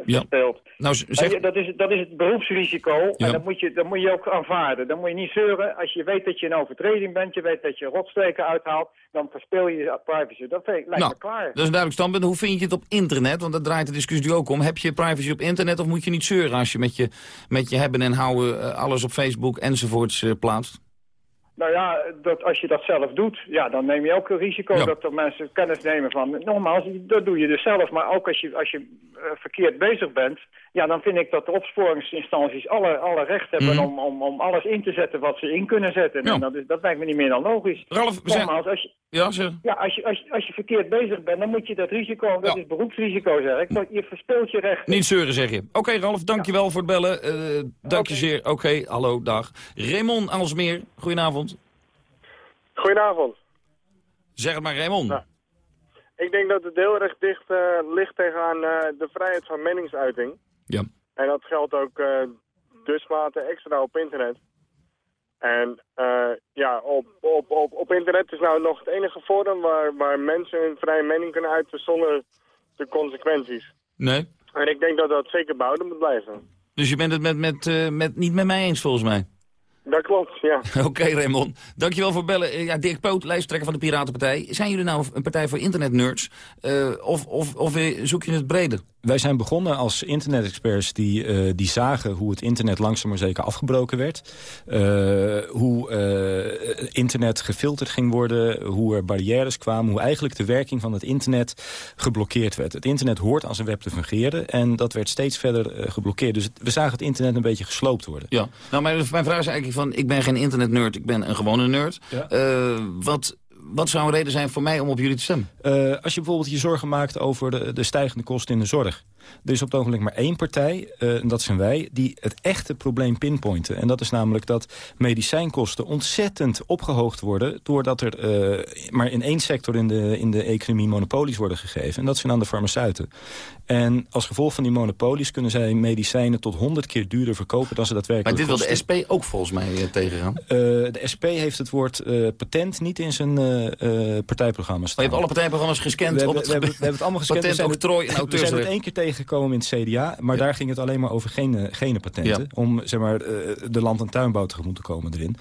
verspeeld. Ja. Nou, zeg... dat, is, dat is het beroepsrisico ja. en dat moet, je, dat moet je ook aanvaarden. Dan moet je niet zeuren. Als je weet dat je een overtreding bent, je weet dat je rotstreken uithaalt, dan verspeel je privacy. Dat vind ik, lijkt nou, me klaar. Dat is een duidelijk standpunt. Hoe vind je het op internet? Want daar draait de discussie ook om. Heb je privacy op internet of moet je niet zeuren als je met je, met je hebben en houden alles op Facebook enzovoorts uh, plaatst? Nou ja, dat, als je dat zelf doet, ja, dan neem je ook een risico dat er mensen kennis nemen van... Nogmaals, dat doe je dus zelf, maar ook als je, als je uh, verkeerd bezig bent... ja, dan vind ik dat de opsporingsinstanties alle, alle recht hebben Mhm. om, om, om alles in te zetten wat ze in kunnen zetten. En dat, is, dat lijkt me niet meer dan logisch. Ralf, Nogmaals, als je, Ja, ja, als je, als, je, als je verkeerd bezig bent, dan moet je dat risico, dat is beroepsrisico zeg ik, je verspeelt je recht. Niet zeuren, zeg je. Oké, Ralf, dankjewel voor het bellen. Eh, dank je zeer. Oké, hallo, dag. Raymond Alsmeer, goedenavond. Goedenavond. Zeg het maar, Raymond. Ik denk dat het heel erg dicht eh, ligt tegenaan eh, de vrijheid van meningsuiting. Ja. En dat geldt ook eh dusmate extra op internet. En ja, op, op, op, op internet is nou nog het enige forum waar, waar mensen hun vrije mening kunnen uiten zonder de consequenties. Nee? En ik denk dat dat zeker behouden moet blijven. Dus je bent het met, met, met, niet met mij eens, volgens mij. Dat klopt, ja. Oké, Raymond. Dankjewel voor bellen. Eh, ja, Dirk Poot, lijsttrekker van de Piratenpartij. Zijn jullie nou een partij voor internetnerds? Eh, of, of, of eh, zoek je het breder? Wij zijn begonnen als internet-experts die, eh, die zagen hoe het internet langzaam maar zeker afgebroken werd. Eh, hoe eh, internet gefilterd ging worden, hoe er barrières kwamen... hoe eigenlijk de werking van het internet geblokkeerd werd. Het internet hoort als een web te fungeren en dat werd steeds verder geblokkeerd. Dus we zagen het internet een beetje gesloopt worden. Ja. Nou, mijn, mijn vraag is eigenlijk van, ik ben geen internetnerd, ik ben een gewone nerd. Ja. Wat, wat zou een reden zijn voor mij om op jullie te stemmen? Eh, als je bijvoorbeeld je zorgen maakt over de, de stijgende kosten in de zorg. Er is op het ogenblik maar één partij, eh, en dat zijn wij, die het echte probleem pinpointen. En dat is namelijk dat medicijnkosten ontzettend opgehoogd worden... doordat er eh, maar in één sector in de, in de economie monopolies worden gegeven. En dat zijn aan de farmaceuten. En als gevolg van die monopolies kunnen zij medicijnen tot honderd keer duurder verkopen... dan ze Maar daadwerkelijk dit wil de. SP ook volgens mij eh, tegengaan. De SP heeft het woord patent niet in zijn partijprogramma Maar staan. je hebt alle partijprogramma's gescand We op hebben, het we, hebben, gebied- we hebben het allemaal gescand. Patent, octrooi en het, we zijn het auteursrecht. één keer tegengekomen in het CDA. Maar daar ging het alleen maar over gene, patenten. Ja. Om zeg maar, eh, de land- en tuinbouw tegemoet te komen erin.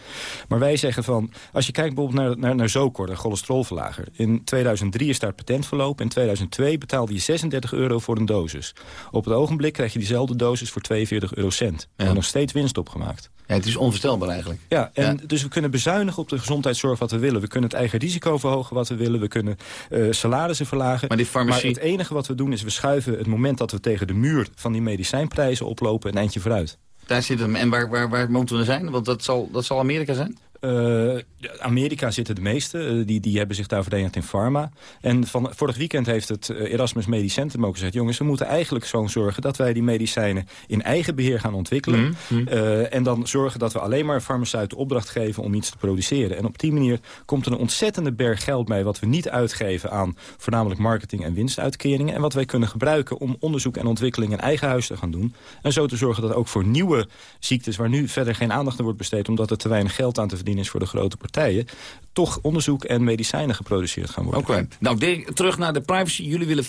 Maar wij zeggen van... Als je kijkt bijvoorbeeld naar, naar, naar Zocor, de cholesterolverlager. In 2003 is daar het patent verlopen. In 2002 betaalde je 36 euro voor een dosis. Op het ogenblik krijg je diezelfde dosis voor 42 eurocent. Er wordt nog steeds winst opgemaakt. Ja, het is onvoorstelbaar eigenlijk. Ja, en dus we kunnen bezuinigen op de gezondheidszorg wat we willen. We kunnen het eigen risico verhogen wat we willen. We kunnen eh, salarissen verlagen. Maar die farmacie- het enige wat we doen is we schuiven het moment dat we tegen de muur van die medicijnprijzen oplopen een eindje vooruit. Daar zit hem. En waar, waar, waar moeten we zijn? Want dat zal, dat zal Amerika zijn? Eh, Amerika zitten de meeste. Eh, die, die hebben zich daar verenigd in pharma. En van, vorig weekend heeft het eh, Erasmus Medisch Centrum ook gezegd... jongens, we moeten eigenlijk zo zorgen dat wij die medicijnen in eigen beheer gaan ontwikkelen. Mhm, Eh, en dan zorgen dat we alleen maar farmaceuten opdracht geven om iets te produceren. En op die manier komt er een ontzettende berg geld bij... wat we niet uitgeven aan voornamelijk marketing en winstuitkeringen. En wat wij kunnen gebruiken om onderzoek en ontwikkeling in eigen huis te gaan doen. En zo te zorgen dat ook voor nieuwe ziektes... waar nu verder geen aandacht aan wordt besteed... omdat er te weinig geld aan te verdienen is voor de grote partijen... toch onderzoek en medicijnen geproduceerd gaan worden. Oké. Nou, terug naar de privacy. Jullie willen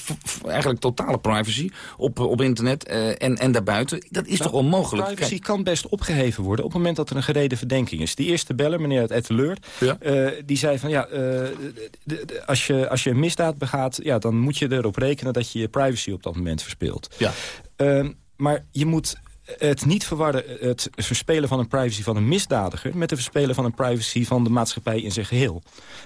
eigenlijk totale privacy op, op internet eh, en, en daarbuiten. Dat is toch onmogelijk? Nou, Privacy kan best opgeheven worden op het moment dat er een gereden verdenking is. Die eerste beller, meneer het Etteleur, eh, die zei van ja, eh, de- de- de- als, je, als je een misdaad begaat, ja, dan moet je erop rekenen dat je je privacy op dat moment verspeelt. Ja. Ehm, maar je moet het niet verwarren, het verspelen van een privacy van een misdadiger... met het verspelen van een privacy van de maatschappij in zijn geheel.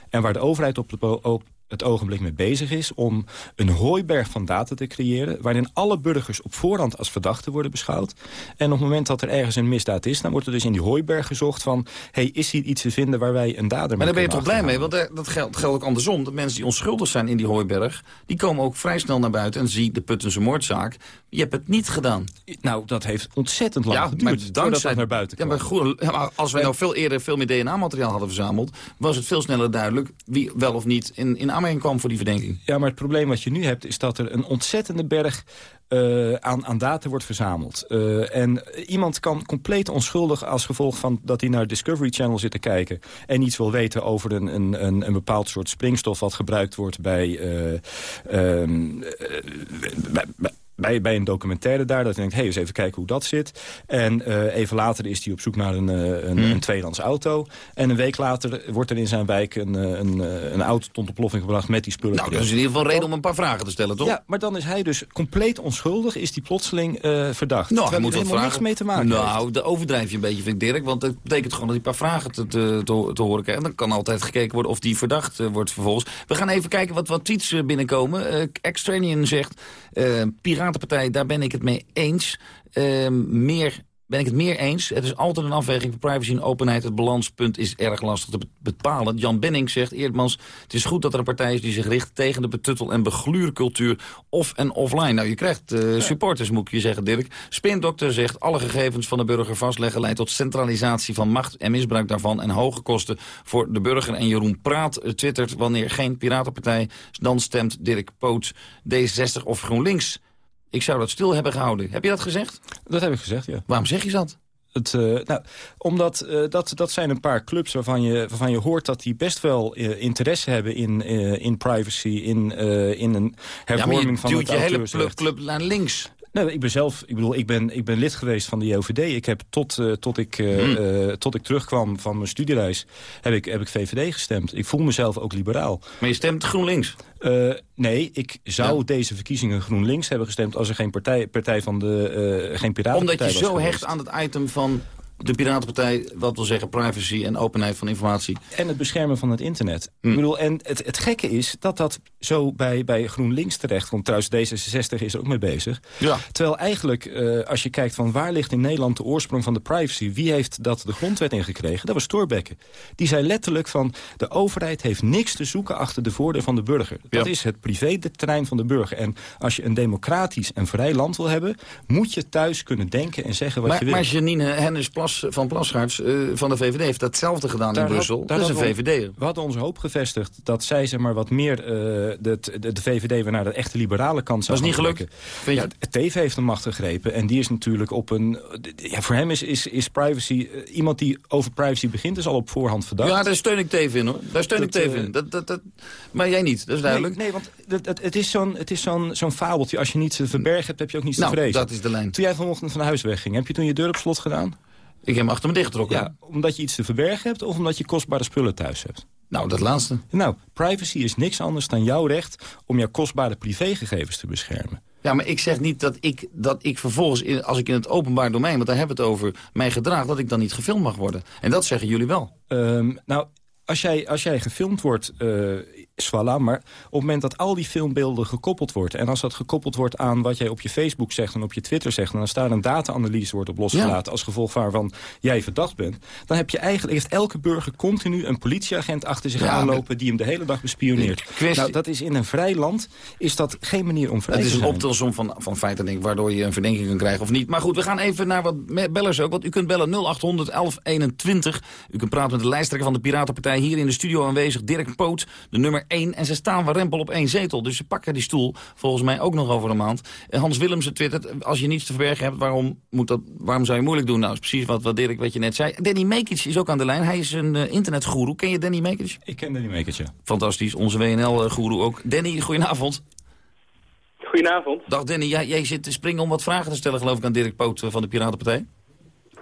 En waar de overheid op, de, op het ogenblik mee bezig is... om een hooiberg van data te creëren... waarin alle burgers op voorhand als verdachten worden beschouwd. En op het moment dat er ergens een misdaad is... dan wordt er dus in die hooiberg gezocht van... hey, is hier iets te vinden waar wij een dader Maar daar ben je toch blij mee? Want eh, dat geldt, geldt ook andersom. De mensen die onschuldig zijn in die hooiberg... die komen ook vrij snel naar buiten en zie de Puttense moordzaak. Je hebt het niet gedaan. Nou, dat heeft ontzettend lang ja, geduurd maar voordat dankzij dat naar buiten ja, maar, goed, ja, maar als wij nou veel eerder veel meer DNA-materiaal hadden verzameld... was het veel sneller duidelijk wie wel of niet in, in aanmerking kwam voor die verdenking. Ja, maar het probleem wat je nu hebt is dat er een ontzettende berg eh, aan, aan data wordt verzameld. Eh, en iemand kan compleet onschuldig als gevolg van dat hij naar Discovery Channel zit te kijken... en iets wil weten over een, een, een, een bepaald soort springstof wat gebruikt wordt bij... eh, ehm, eh, bij- bij, bij een documentaire daar. Dat hij denkt, hé, hey, eens even kijken hoe dat zit. En uh, even later is hij op zoek naar een, een, hmm. een, tweedehands auto. En een week later wordt er in zijn wijk een, een, een auto tot ontploffing gebracht met die spullen. Nou, dat is in ieder geval reden om een paar vragen te stellen, toch? Ja, maar dan is hij dus compleet onschuldig, is die plotseling uh, verdacht. Nou, hij moet er helemaal niks mee te maken Nou, de overdrijf je een beetje, vind ik, Dirk. Want dat betekent gewoon dat hij een paar vragen te, te, te, te horen krijgt. En dan kan altijd gekeken worden of die verdacht uh, wordt vervolgens. We gaan even kijken wat, wat tweets binnenkomen. Uh, Extranean zegt, Piratenpartij, daar ben ik het mee eens. meer ben ik het meer eens. Het is altijd een afweging voor privacy en openheid. Het balanspunt is erg lastig te bepalen. Jan Benning zegt, Eerdmans, het is goed dat er een partij is... die zich richt tegen de betuttel- en begluurcultuur off- en offline. Nou, je krijgt uh, supporters, moet ik je zeggen, Dirk. Spindokter zegt, alle gegevens van de burger vastleggen... leidt tot centralisatie van macht en misbruik daarvan... en hoge kosten voor de burger. En Jeroen Praat twittert, wanneer geen piratenpartij... dan stemt Dirk Poot D66 of GroenLinks... Ik zou dat stil hebben gehouden. Heb je dat gezegd? Dat heb ik gezegd, ja. Waarom zeg je dat? Het, uh, nou, omdat uh, dat, dat zijn een paar clubs waarvan je, waarvan je hoort dat die best wel uh, interesse hebben in, in privacy, in, in een hervorming ja, van het je hele club naar links. Nee, ik ben zelf, ik bedoel, ik ben, ik ben lid geweest van de JOVD. Ik heb tot, uh, tot, ik, uh, hmm. uh, tot ik terugkwam van mijn studiereis, heb ik, heb ik VVD gestemd. Ik voel mezelf ook liberaal. Maar je stemt GroenLinks? nee, ik zou ja. deze verkiezingen GroenLinks hebben gestemd als er geen partij, partij van de, geen piratenpartij Omdat je zo hecht aan het item van de Piratenpartij, wat wil zeggen privacy en openheid van informatie. En het beschermen van het internet. Hm. Ik bedoel, en het, het gekke is dat dat zo bij, bij GroenLinks terecht komt. Trouwens, D66 is er ook mee bezig. Ja. Terwijl eigenlijk, uh, als je kijkt van waar ligt in Nederland de oorsprong van de privacy... wie heeft dat de grondwet ingekregen? Dat was Thorbecke. Die zei letterlijk van, de overheid heeft niks te zoeken achter de voordeur van de burger. Dat ja. is het privé-terrein van de burger. En als je een democratisch en vrij land wil hebben... moet je thuis kunnen denken en zeggen wat maar, je wil. Maar Janine Hennis Plas van Plasgaards uh, van de VVD heeft datzelfde gedaan daar in Brussel. Dat is een VVD. We hadden onze hoop gevestigd dat zij zeg maar, wat meer uh, de, de, de, VVD weer naar de echte liberale kant zou Dat is niet gelukt. Ja, TV heeft de macht gegrepen en die is natuurlijk op een... Ja, voor hem is, is, is privacy... Uh, iemand die over privacy begint is al op voorhand verdacht. Ja, daar steun ik TV in hoor. Daar steun dat, ik TV in. Dat, dat, dat, maar jij niet, dat is duidelijk. Nee, nee want het, is zo'n zo'n zo'n fabeltje. Als je niets te verbergen hebt, heb je ook niets nou, te vrezen. dat is de lijn. Toen jij vanochtend van huis wegging, heb je toen je deur op slot gedaan? Ik heb hem achter me dichtgetrokken. Ja, omdat je iets te verbergen hebt of omdat je kostbare spullen thuis hebt? Nou, dat laatste. Nou, privacy is niks anders dan jouw recht om jouw kostbare privégegevens te beschermen. Ja, maar ik zeg niet dat ik, dat ik vervolgens, in, als ik in het openbaar domein... want daar hebben we het over, mij gedraag... dat ik dan niet gefilmd mag worden. En dat zeggen jullie wel. Um, nou, als jij, als jij gefilmd wordt, uh, voilà, maar op het moment dat al die filmbeelden gekoppeld wordt... en als dat gekoppeld wordt aan wat jij op je Facebook zegt en op je Twitter zegt... en als daar een data-analyse wordt op losgelaten ja. als gevolg waarvan jij verdacht bent... dan heb je eigenlijk, heeft elke burger continu een politieagent achter zich ja, aanlopen... die hem de hele dag bespioneert. Kwestie... Nou, dat is in een vrij land, is dat geen manier om vrij te zijn. Het is een optelsom van, van feiten, denk ik, waardoor je een verdenking kan krijgen of niet. Maar goed, we gaan even naar wat bellers ook, want u kunt bellen 0800 1121. U kunt praten met de lijsttrekker van de Piratenpartij hier in de studio aanwezig, Dirk Poot, de nummer 1. En ze staan we rempel op één zetel, dus ze pakken die stoel volgens mij ook nog over een maand. Hans Willemsen twittert, als je niets te verbergen hebt, waarom, moet dat, waarom zou je moeilijk doen? Nou, is precies wat, wat Dirk wat je net zei. Danny Mekic is ook aan de lijn, hij is een uh, internetgoeroe. Ken je Danny Mekic? Ik ken Danny Mekic, ja. Fantastisch, onze WNL-goeroe ook. Danny, goedenavond. Goedenavond. Dag Danny, jij, jij zit te springen om wat vragen te stellen geloof ik aan Dirk Poot van de Piratenpartij.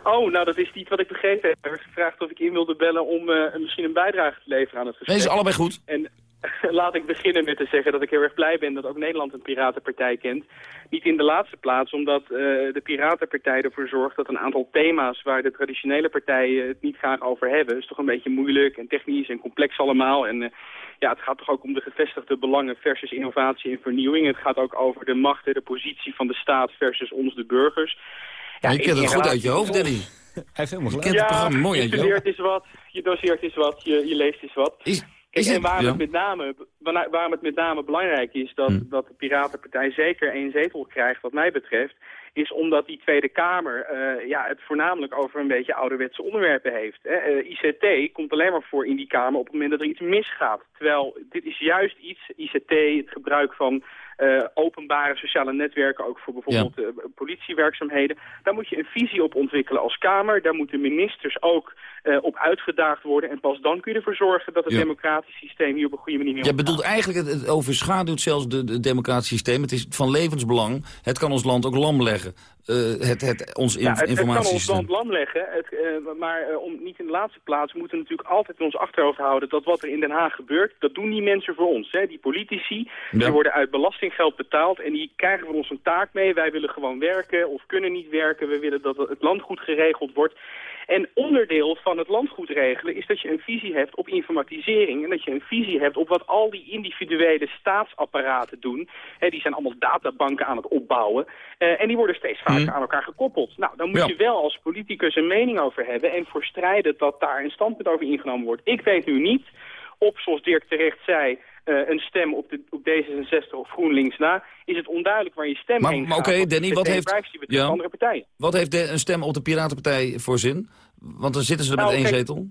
Oh, nou dat is niet wat ik begrepen heb. Er werd gevraagd of ik in wilde bellen om uh, misschien een bijdrage te leveren aan het gesprek. Nee, is allebei goed. En laat ik beginnen met te zeggen dat ik heel erg blij ben dat ook Nederland een piratenpartij kent. Niet in de laatste plaats, omdat uh, de piratenpartij ervoor zorgt dat een aantal thema's waar de traditionele partijen het niet graag over hebben, is toch een beetje moeilijk en technisch en complex allemaal. En uh, ja, het gaat toch ook om de gevestigde belangen versus innovatie en vernieuwing. Het gaat ook over de macht en de positie van de staat versus ons de burgers. Ja, je kent het goed uit je hoofd, Danny. Hij heeft helemaal gelijk. Ja, het programma mooi je studeert is wat, je doseert is wat, je, je leest is wat. Is, en waarom, ja. het met name, waarom het met name belangrijk is dat, Hm. dat de Piratenpartij zeker één zetel krijgt wat mij betreft, is omdat die Tweede Kamer uh, ja, het voornamelijk over een beetje ouderwetse onderwerpen heeft. Hè. Uh, ICT komt alleen maar voor in die Kamer op het moment dat er iets misgaat. Terwijl dit is juist iets, ICT, het gebruik van eh, openbare sociale netwerken, ook voor bijvoorbeeld eh, politiewerkzaamheden. Daar moet je een visie op ontwikkelen als Kamer. Daar moeten ministers ook eh, op uitgedaagd worden. En pas dan kun je ervoor zorgen dat het Ja. democratisch systeem hier op een goede manier Jij bedoelt eigenlijk, het, het overschaduwt zelfs de, de democratisch systeem. Het is van levensbelang. Het kan ons land ook lam leggen. Eh, het, het, ons Ja, het, het kan ons land lam leggen, het, eh, maar eh, om, niet in de laatste plaats moeten we natuurlijk altijd in ons achterhoofd houden dat wat er in Den Haag gebeurt, dat doen die mensen voor ons. Hè? Die politici, die worden uit belastinggeld betaald en die krijgen van ons een taak mee. Wij willen gewoon werken of kunnen niet werken. We willen dat het land goed geregeld wordt. En onderdeel van het land goed regelen is dat je een visie hebt op informatisering. En dat je een visie hebt op wat al die individuele staatsapparaten doen. Die zijn allemaal databanken aan het opbouwen. En die worden steeds vaker aan elkaar gekoppeld. Nou, dan moet Ja. je wel als politicus een mening over hebben. En voor strijden dat daar een standpunt over ingenomen wordt. Ik weet nu niet op, zoals Dirk terecht zei... eh, een stem op, de, op D66 of GroenLinks na, is het onduidelijk waar je stem Maar, heen maar gaat. oké, wat Danny, wat heeft, ja, andere partijen. wat heeft de, een stem op de Piratenpartij voor zin? Want dan zitten ze er Nou, met één kijk, zetel.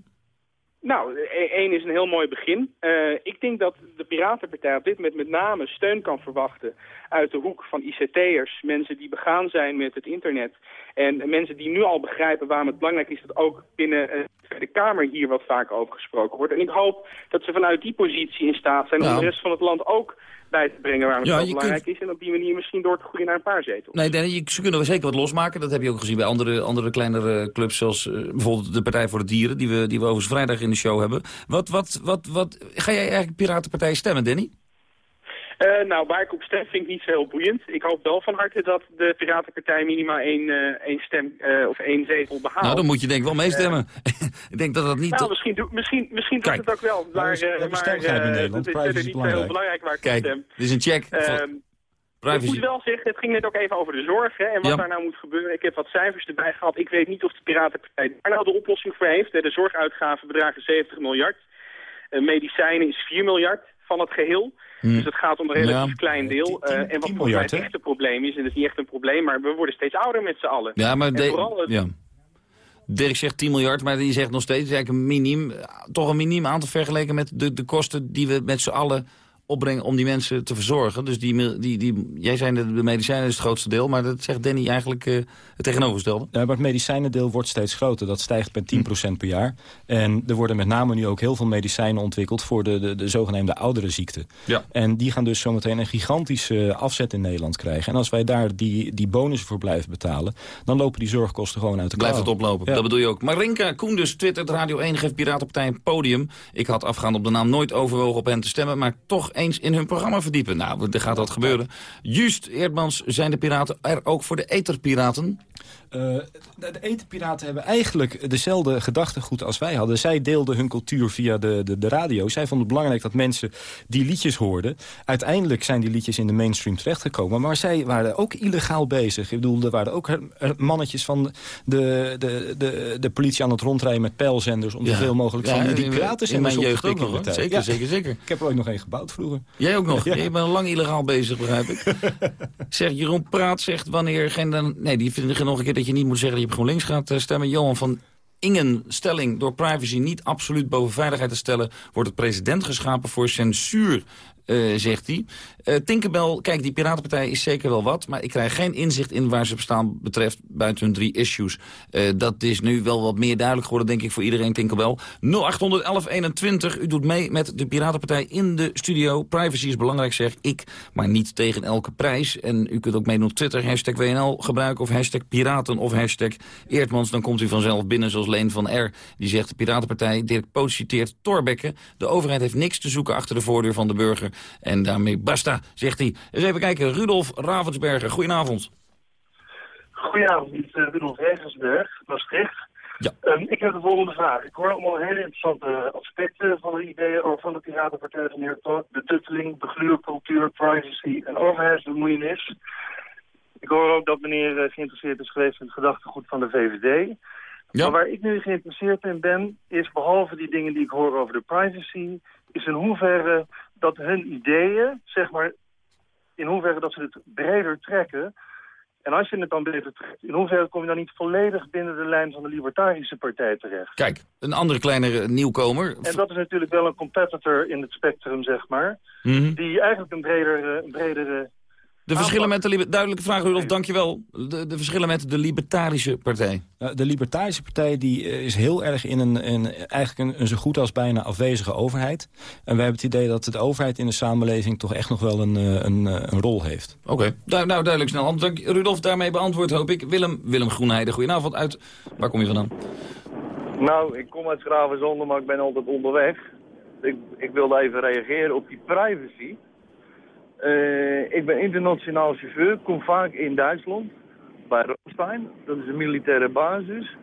Nou, e- één is een heel mooi begin. Eh, ik denk dat de Piratenpartij op dit moment met name steun kan verwachten uit de hoek van ICT'ers. Mensen die begaan zijn met het internet. En mensen die nu al begrijpen waarom het belangrijk is dat ook binnen eh, de Kamer hier wat vaker over gesproken wordt. En ik hoop dat ze vanuit die positie in staat zijn om Nou. de rest van het land ook bij te brengen waarom het Ja, belangrijk is. En op die manier misschien door te groeien naar een paar zetels. Nee, Danny, je- ze kunnen zeker wat losmaken. Dat heb je ook gezien bij andere, andere kleinere clubs, zoals eh, bijvoorbeeld de Partij voor de Dieren, die we, die we overigens vrijdag in de show hebben. Wat, wat, wat, wat, ga jij eigenlijk Piratenpartij stemmen, Danny? Eh, nou, waar ik op stem vind ik niet zo heel boeiend. Ik hoop wel van harte dat de Piratenpartij minimaal één, eh, één stem eh, of één zetel behaalt. Nou, dan moet je denk ik wel meestemmen. ik denk dat dat niet... Nou, misschien, misschien, misschien doet Kijk. het ook wel. Maar, is- maar stemgelijk in Nederland. dat is is niet heel belangrijk. waar ik Kijk, op stem. dit is een check. Ehm, ik moet wel zeggen, het ging net ook even over de zorg hè, en wat Ja. daar nou moet gebeuren. Ik heb wat cijfers erbij gehad. Ik weet niet of de Piratenpartij daar nou de oplossing voor heeft. De zorguitgaven bedragen 70 miljard. Medicijnen is 4 miljard van het geheel. Hm. Dus het gaat om een relatief Ja. klein deel. Eh, en wat volgens mij het echte probleem is, en dat is niet echt een probleem, maar we worden steeds ouder met z'n allen. Ja, maar En de- vooral het- ja. Dirk zegt 10 miljard, maar die zegt nog steeds het is eigenlijk een miniem, toch een miniem aantal vergeleken met de, de kosten die we met z'n allen opbrengen om die mensen te verzorgen. Dus die, die, die, jij zei de, de medicijnen is het grootste deel, maar dat zegt Danny eigenlijk eh, het tegenovergestelde. Ja, maar het medicijnendeel wordt steeds groter. Dat stijgt met 10% per jaar. En er worden met name nu ook heel veel medicijnen ontwikkeld... voor de, de, de zogenaamde oudere ziekten. Ja. En die gaan dus zometeen een gigantische eh, afzet in Nederland krijgen. En als wij daar die, die bonussen voor blijven betalen... dan lopen die zorgkosten gewoon uit de Blijft het oplopen, Ja. dat bedoel je ook. Marinka Koenders twittert Radio 1 geeft Piratenpartij een podium. Ik had afgaand op de naam nooit overwogen op hen te stemmen... maar toch eens in hun programma verdiepen. Nou, er gaat dat gebeuren. Juist, Eerdmans, zijn de piraten er ook voor de etherpiraten? Eh, de, de etenpiraten hebben eigenlijk dezelfde gedachtegoed als wij hadden. Zij deelden hun cultuur via de, de, de radio. Zij vonden het belangrijk dat mensen die liedjes hoorden. Uiteindelijk zijn die liedjes in de mainstream terechtgekomen. Maar zij waren ook illegaal bezig. Ik bedoel, er waren ook er mannetjes van de, de, de, de politie aan het rondrijden met pijlzenders... om Ja. zoveel mogelijk Ja, van die, piratenzenders in mijn jeugd ook nog. Zeker, zeker, zeker. Ik heb er ooit nog één gebouwd vroeger. Jij ook nog? Ja. Je bent al lang illegaal bezig, begrijp ik. zeg, Jeroen Praat zegt wanneer geen... dan- Nee, die vinden nog een keer dat je niet moet zeggen dat je op GroenLinks gaat eh, stemmen. Johan van Ingen, stelling door privacy niet absoluut boven veiligheid te stellen... wordt het president geschapen voor censuur. Eh, zegt hij. Eh Tinkerbell, kijk, die Piratenpartij is zeker wel wat... maar ik krijg geen inzicht in waar ze bestaan betreft buiten hun drie issues. Eh, dat is nu wel wat meer duidelijk geworden, denk ik, voor iedereen, Tinkerbell. 081121, u doet mee met de Piratenpartij in de studio. Privacy is belangrijk, zeg ik, maar niet tegen elke prijs. En u kunt ook meedoen op Twitter, hashtag WNL gebruiken... of hashtag Piraten of hashtag Eertmans. Dan komt u vanzelf binnen, zoals Leen van R. Die zegt de Piratenpartij, Dirk Poot citeert Torbekke... de overheid heeft niks te zoeken achter de voordeur van de burger... En daarmee basta, zegt hij. Eens even kijken, Rudolf Ravensberger, goedenavond. Goedenavond, dit is uh, Rudolf Regensberg, Maastricht. Ja. Um, ik heb de volgende vraag. Ik hoor allemaal hele interessante aspecten van de ideeën over van de Piratenpartij van de heer Toot. Betutteling, begluurcultuur, privacy en overheidsbemoeienis. Ik hoor ook dat meneer uh, geïnteresseerd is geweest in het gedachtegoed van de VVD. Ja. Maar waar ik nu geïnteresseerd in ben, is behalve die dingen die ik hoor over de privacy, is in hoeverre dat hun ideeën, zeg maar, in hoeverre dat ze het breder trekken. En als je het dan breder trekt, in hoeverre kom je dan niet volledig binnen de lijn van de Libertarische Partij terecht? Kijk, een andere kleine nieuwkomer. En dat is natuurlijk wel een competitor in het spectrum, zeg maar. Mhm. Die eigenlijk een bredere, een bredere De verschillen met de... Duidelijke vraag, Rudolf, dankjewel. De, de verschillen met de Libertarische Partij. Nou, De Libertarische Partij die eh, is heel erg in een, een eigenlijk een, een zo goed als bijna afwezige overheid. En wij hebben het idee dat de overheid in de samenleving toch echt nog wel een, eh, een, eh, een rol heeft. Oké, Du- nou duidelijk snel. Dank- Rudolf, daarmee beantwoord hoop ik. Willem, Willem Groenheide, goedenavond. Uit, waar kom je vandaan? Nou, ik kom uit Schravenzonde, maar ik ben altijd onderweg. Ik, ik wilde even reageren op die privacy. Eh, ik ben internationaal chauffeur, kom vaak in Duitsland, bij Rostein. Dat is een militaire basis.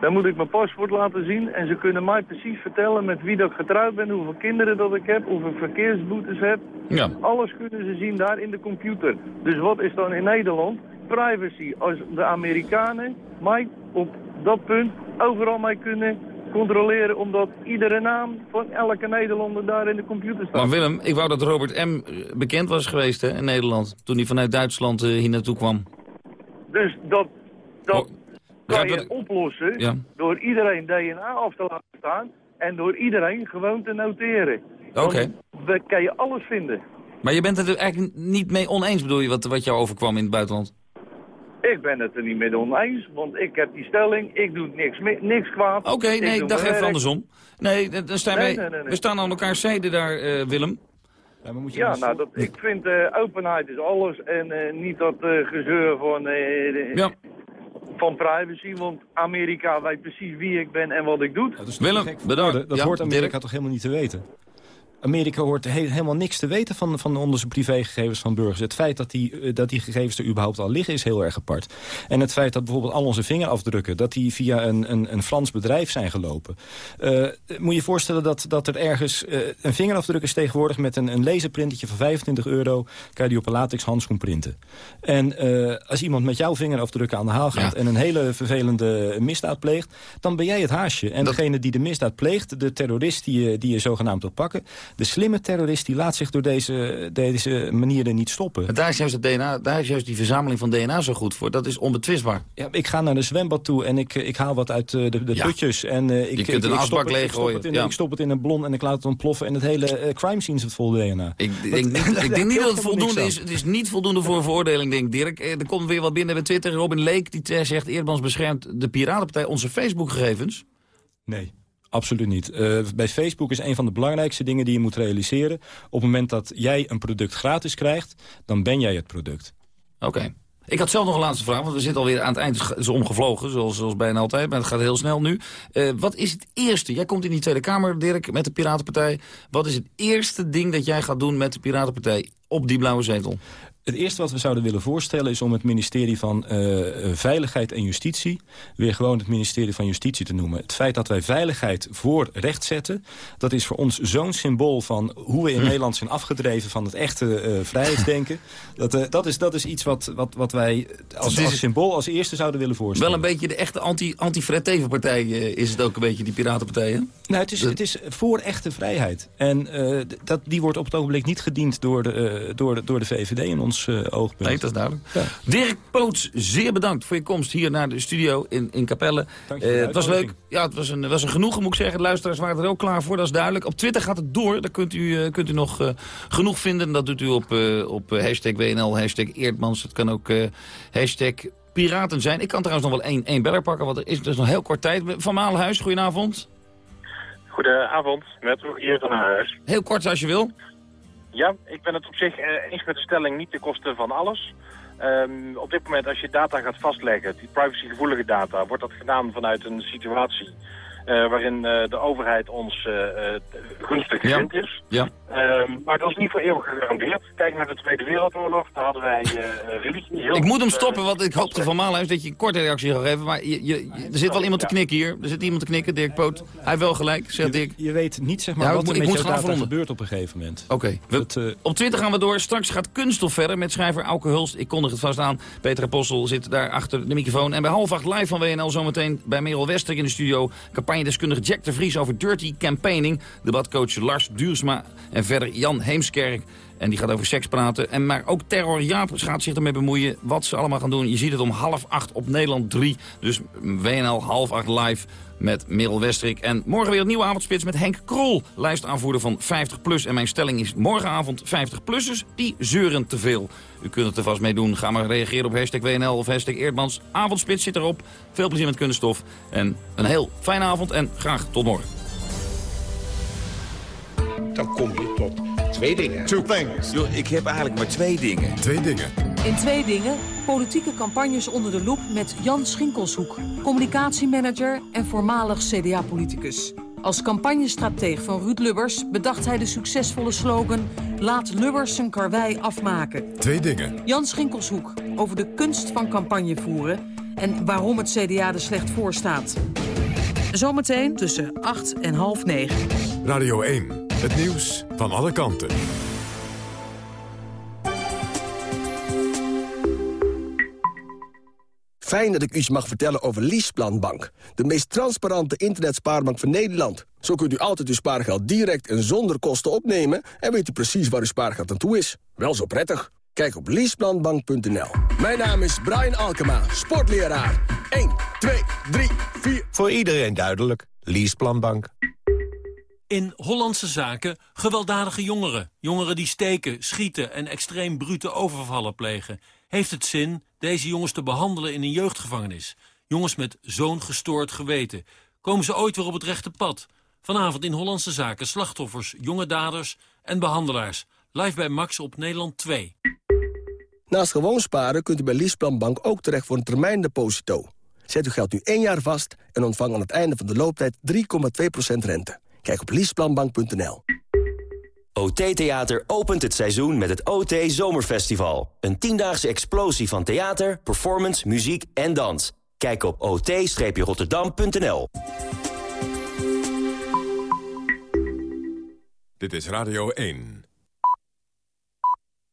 Daar moet ik mijn paspoort laten zien en ze kunnen mij precies vertellen met wie dat ik getrouwd ben, hoeveel kinderen dat ik heb, hoeveel verkeersboetes heb. Ja. Alles kunnen ze zien daar in de computer. Dus wat is dan in Nederland? Privacy. Als de Amerikanen mij op dat punt overal mij kunnen controleren, omdat iedere naam van elke Nederlander daar in de computer staat. Maar Willem, ik wou dat Robert M. bekend was geweest hè, in Nederland. Toen hij vanuit Duitsland eh, hier naartoe kwam. Dus dat, dat kan begrijp je oplossen Ja. door iedereen DNA af te laten staan en door iedereen gewoon te noteren. Oké. Dan kan je alles vinden. Maar je bent het er eigenlijk niet mee oneens, bedoel je, wat, wat jou overkwam in het buitenland? Ik ben het er niet mee oneens, want ik heb die stelling, ik doe niks, niks kwaad. Oké, Ik nee, dag mijn even werk. andersom. Nee, dan staan Nee, wij, nee, nee, nee. we staan aan elkaar zijde daar, eh, Willem. Ja, nou, dat, ik vind eh, openheid is alles en eh, niet dat eh, gezeur van, eh, van privacy, want Amerika weet precies wie ik ben en wat ik doe. Willem, bedankt. Dat Ja, hoort Amerika Dirk? toch helemaal niet te weten? Amerika hoort he- helemaal niks te weten van, van onze privégegevens van burgers. Het feit dat die, eh, dat die gegevens er überhaupt al liggen is heel erg apart. En het feit dat bijvoorbeeld al onze vingerafdrukken... dat die via een, een, een Frans bedrijf zijn gelopen. Eh, moet je je voorstellen dat, dat er ergens... eh, een vingerafdruk is tegenwoordig met een, een laserprintetje van 25 euro... kan je die op een latex handschoen printen. En als iemand met jouw vingerafdrukken aan de haal gaat... en een hele vervelende misdaad pleegt... dan ben jij het haasje. En degene die de misdaad pleegt, de terrorist die je, die je zogenaamd wil pakken... de slimme terrorist die laat zich door deze, deze manieren niet stoppen. Maar daar is juist het DNA, daar is juist die verzameling van DNA zo goed voor. Dat is onbetwistbaar. Ja, ik ga naar de zwembad toe en ik, ik haal wat uit eh, de, de Ja. putjes. En, eh, ik, Je kunt ik, een leeggooien, ja. Ik stop het in een ballon en ik laat het ontploffen. En het hele eh, crime scene zit vol DNA. Ik denk niet, ik denk niet dat het voldoende is. Het is niet voldoende voor een veroordeling, denk ik, Dirk. Er komt weer wat binnen bij Twitter. Robin Leek die zegt... Eerdmans beschermt de Piratenpartij onze Facebook-gegevens. Nee. Absoluut niet. Eh, bij Facebook is een van de belangrijkste dingen die je moet realiseren. Op het moment dat jij een product gratis krijgt, dan ben jij het product. Oké. Ik had zelf nog een laatste vraag, want we zitten alweer aan het eind. Het omgevlogen, zoals, zoals bijna altijd, maar het gaat heel snel nu. Eh, wat is het eerste? Jij komt in die Tweede Kamer, Dirk, met de Piratenpartij. Wat is het eerste ding dat jij gaat doen met de Piratenpartij op die blauwe zetel? Het eerste wat we zouden willen voorstellen is om het ministerie van eh, Veiligheid en Justitie... weer gewoon het ministerie van Justitie te noemen. Het feit dat wij veiligheid voor recht zetten... dat is voor ons zo'n symbool van hoe we in Hm. Nederland zijn afgedreven... van het echte eh, vrijheidsdenken. Dat, eh, dat, is, dat is iets wat, wat, wat wij als, als symbool als eerste zouden willen voorstellen. Wel een beetje de echte anti- anti-Fred Teven-partij eh, is het ook een beetje, die Piratenpartij, hè? Nou, het, is, het is voor echte vrijheid. En dat, die wordt op het ogenblik niet gediend door de, door de, door de VVD in ons eh, oogpunt. Nee, dat is duidelijk. Dirk Poots, zeer bedankt voor je komst hier naar de studio in, in Capelle. Eh, het was leuk. Ja, het was een, was een genoegen, moet ik zeggen. De luisteraars waren er ook klaar voor, dat is duidelijk. Op Twitter gaat het door. Daar kunt u, eh, kunt u nog eh, genoeg vinden. Dat doet u op, eh, op hashtag WNL, hashtag Eerdmans. Het kan ook eh, hashtag Piraten zijn. Ik kan trouwens nog wel één, één beller pakken, want er is dus nog heel kort tijd. Van Malenhuis, goedenavond. Goedenavond, met Rogier van Huis. Heel kort als je wil. Ja, ik ben het op zich eh, eens met de stelling niet ten koste van alles. Ehm, op dit moment als je data gaat vastleggen, die privacygevoelige data, wordt dat gedaan vanuit een situatie eh, waarin eh, de overheid ons eh, gunstig gezind is. Ja. Ehm, maar dat is niet voor eeuwig gegarandeerd. Kijk naar de Tweede Wereldoorlog, daar hadden wij eh, religie heel Ik moet hem stoppen, want ik hoopte van Malenhuis dat je een korte reactie gaat geven. Maar je, je, je- er zit wel iemand te knikken hier. Er zit iemand te knikken, Dirk Poot. Hij heeft wel gelijk, zegt Dirk. Je weet niet zeg maar, Ja, wat ik er moet- met data gebeurt op een gegeven moment. Oké, we- op Twitter gaan we door. Straks gaat Kunststof verder met schrijver Auke Hulst. Ik kondig het vast aan. Peter Apostel zit daar achter de microfoon. En bij half acht live van WNL zometeen bij Merel Wester in de studio. Campagnedeskundige Jack de Vries over dirty campaigning. Debatcoach Lars Duursma. En En verder Jan Heemskerk. En die gaat over seks praten. En maar ook Terror Jaap gaat zich ermee bemoeien. Wat ze allemaal gaan doen. Je ziet het om half acht op Nederland 3. Dus WNL half acht live met Merel Westrik. En morgen weer een nieuwe avondspits met Henk Krol. Lijstaanvoerder van 50PLUS. En mijn stelling is morgenavond 50-plussers die zeuren te veel. U kunt het er vast mee doen. Ga maar reageren op hashtag WNL of hashtag Eerdmans. Avondspits zit erop. Veel plezier met kunststof. En een heel fijne avond en graag tot morgen. Dan kom je tot twee dingen. Two things. Yo, ik heb eigenlijk maar twee dingen. Twee dingen. In twee dingen, politieke campagnes onder de loep met Jan Schinkelshoek. Communicatiemanager en voormalig CDA-politicus. Als campagnestratege van Ruud Lubbers bedacht hij de succesvolle slogan... Laat Lubbers zijn karwei afmaken. Twee dingen. Jan Schinkelshoek over de kunst van campagne voeren... en waarom het CDA er slecht voor staat. Zometeen tussen 8 en half 9. Radio 1. Het nieuws van alle kanten. Fijn dat ik u iets mag vertellen over Leaseplanbank. De meest transparante internetspaarbank van Nederland. Zo kunt u altijd uw spaargeld direct en zonder kosten opnemen... en weet u precies waar uw spaargeld aan toe is. Wel zo prettig. Kijk op leaseplanbank.nl. Mijn naam is Brian Alkema, sportleraar. 1, 2, 3, 4... Voor iedereen duidelijk. Leaseplanbank. In Hollandse zaken gewelddadige jongeren. Jongeren die steken, schieten en extreem brute overvallen plegen. Heeft het zin deze jongens te behandelen in een jeugdgevangenis? Jongens met zo'n gestoord geweten. Komen ze ooit weer op het rechte pad? Vanavond in Hollandse zaken slachtoffers, jonge daders en behandelaars. Live bij Max op Nederland 2. Naast gewoon sparen kunt u bij Leaseplanbank ook terecht voor een termijndeposito. Zet uw geld nu één jaar vast en ontvang aan het einde van de looptijd 3,2% rente. Kijk op leaseplanbank.nl. OT Theater opent het seizoen met het OT Zomerfestival. Een tiendaagse explosie van theater, performance, muziek en dans. Kijk op ot-rotterdam.nl. Dit is Radio 1.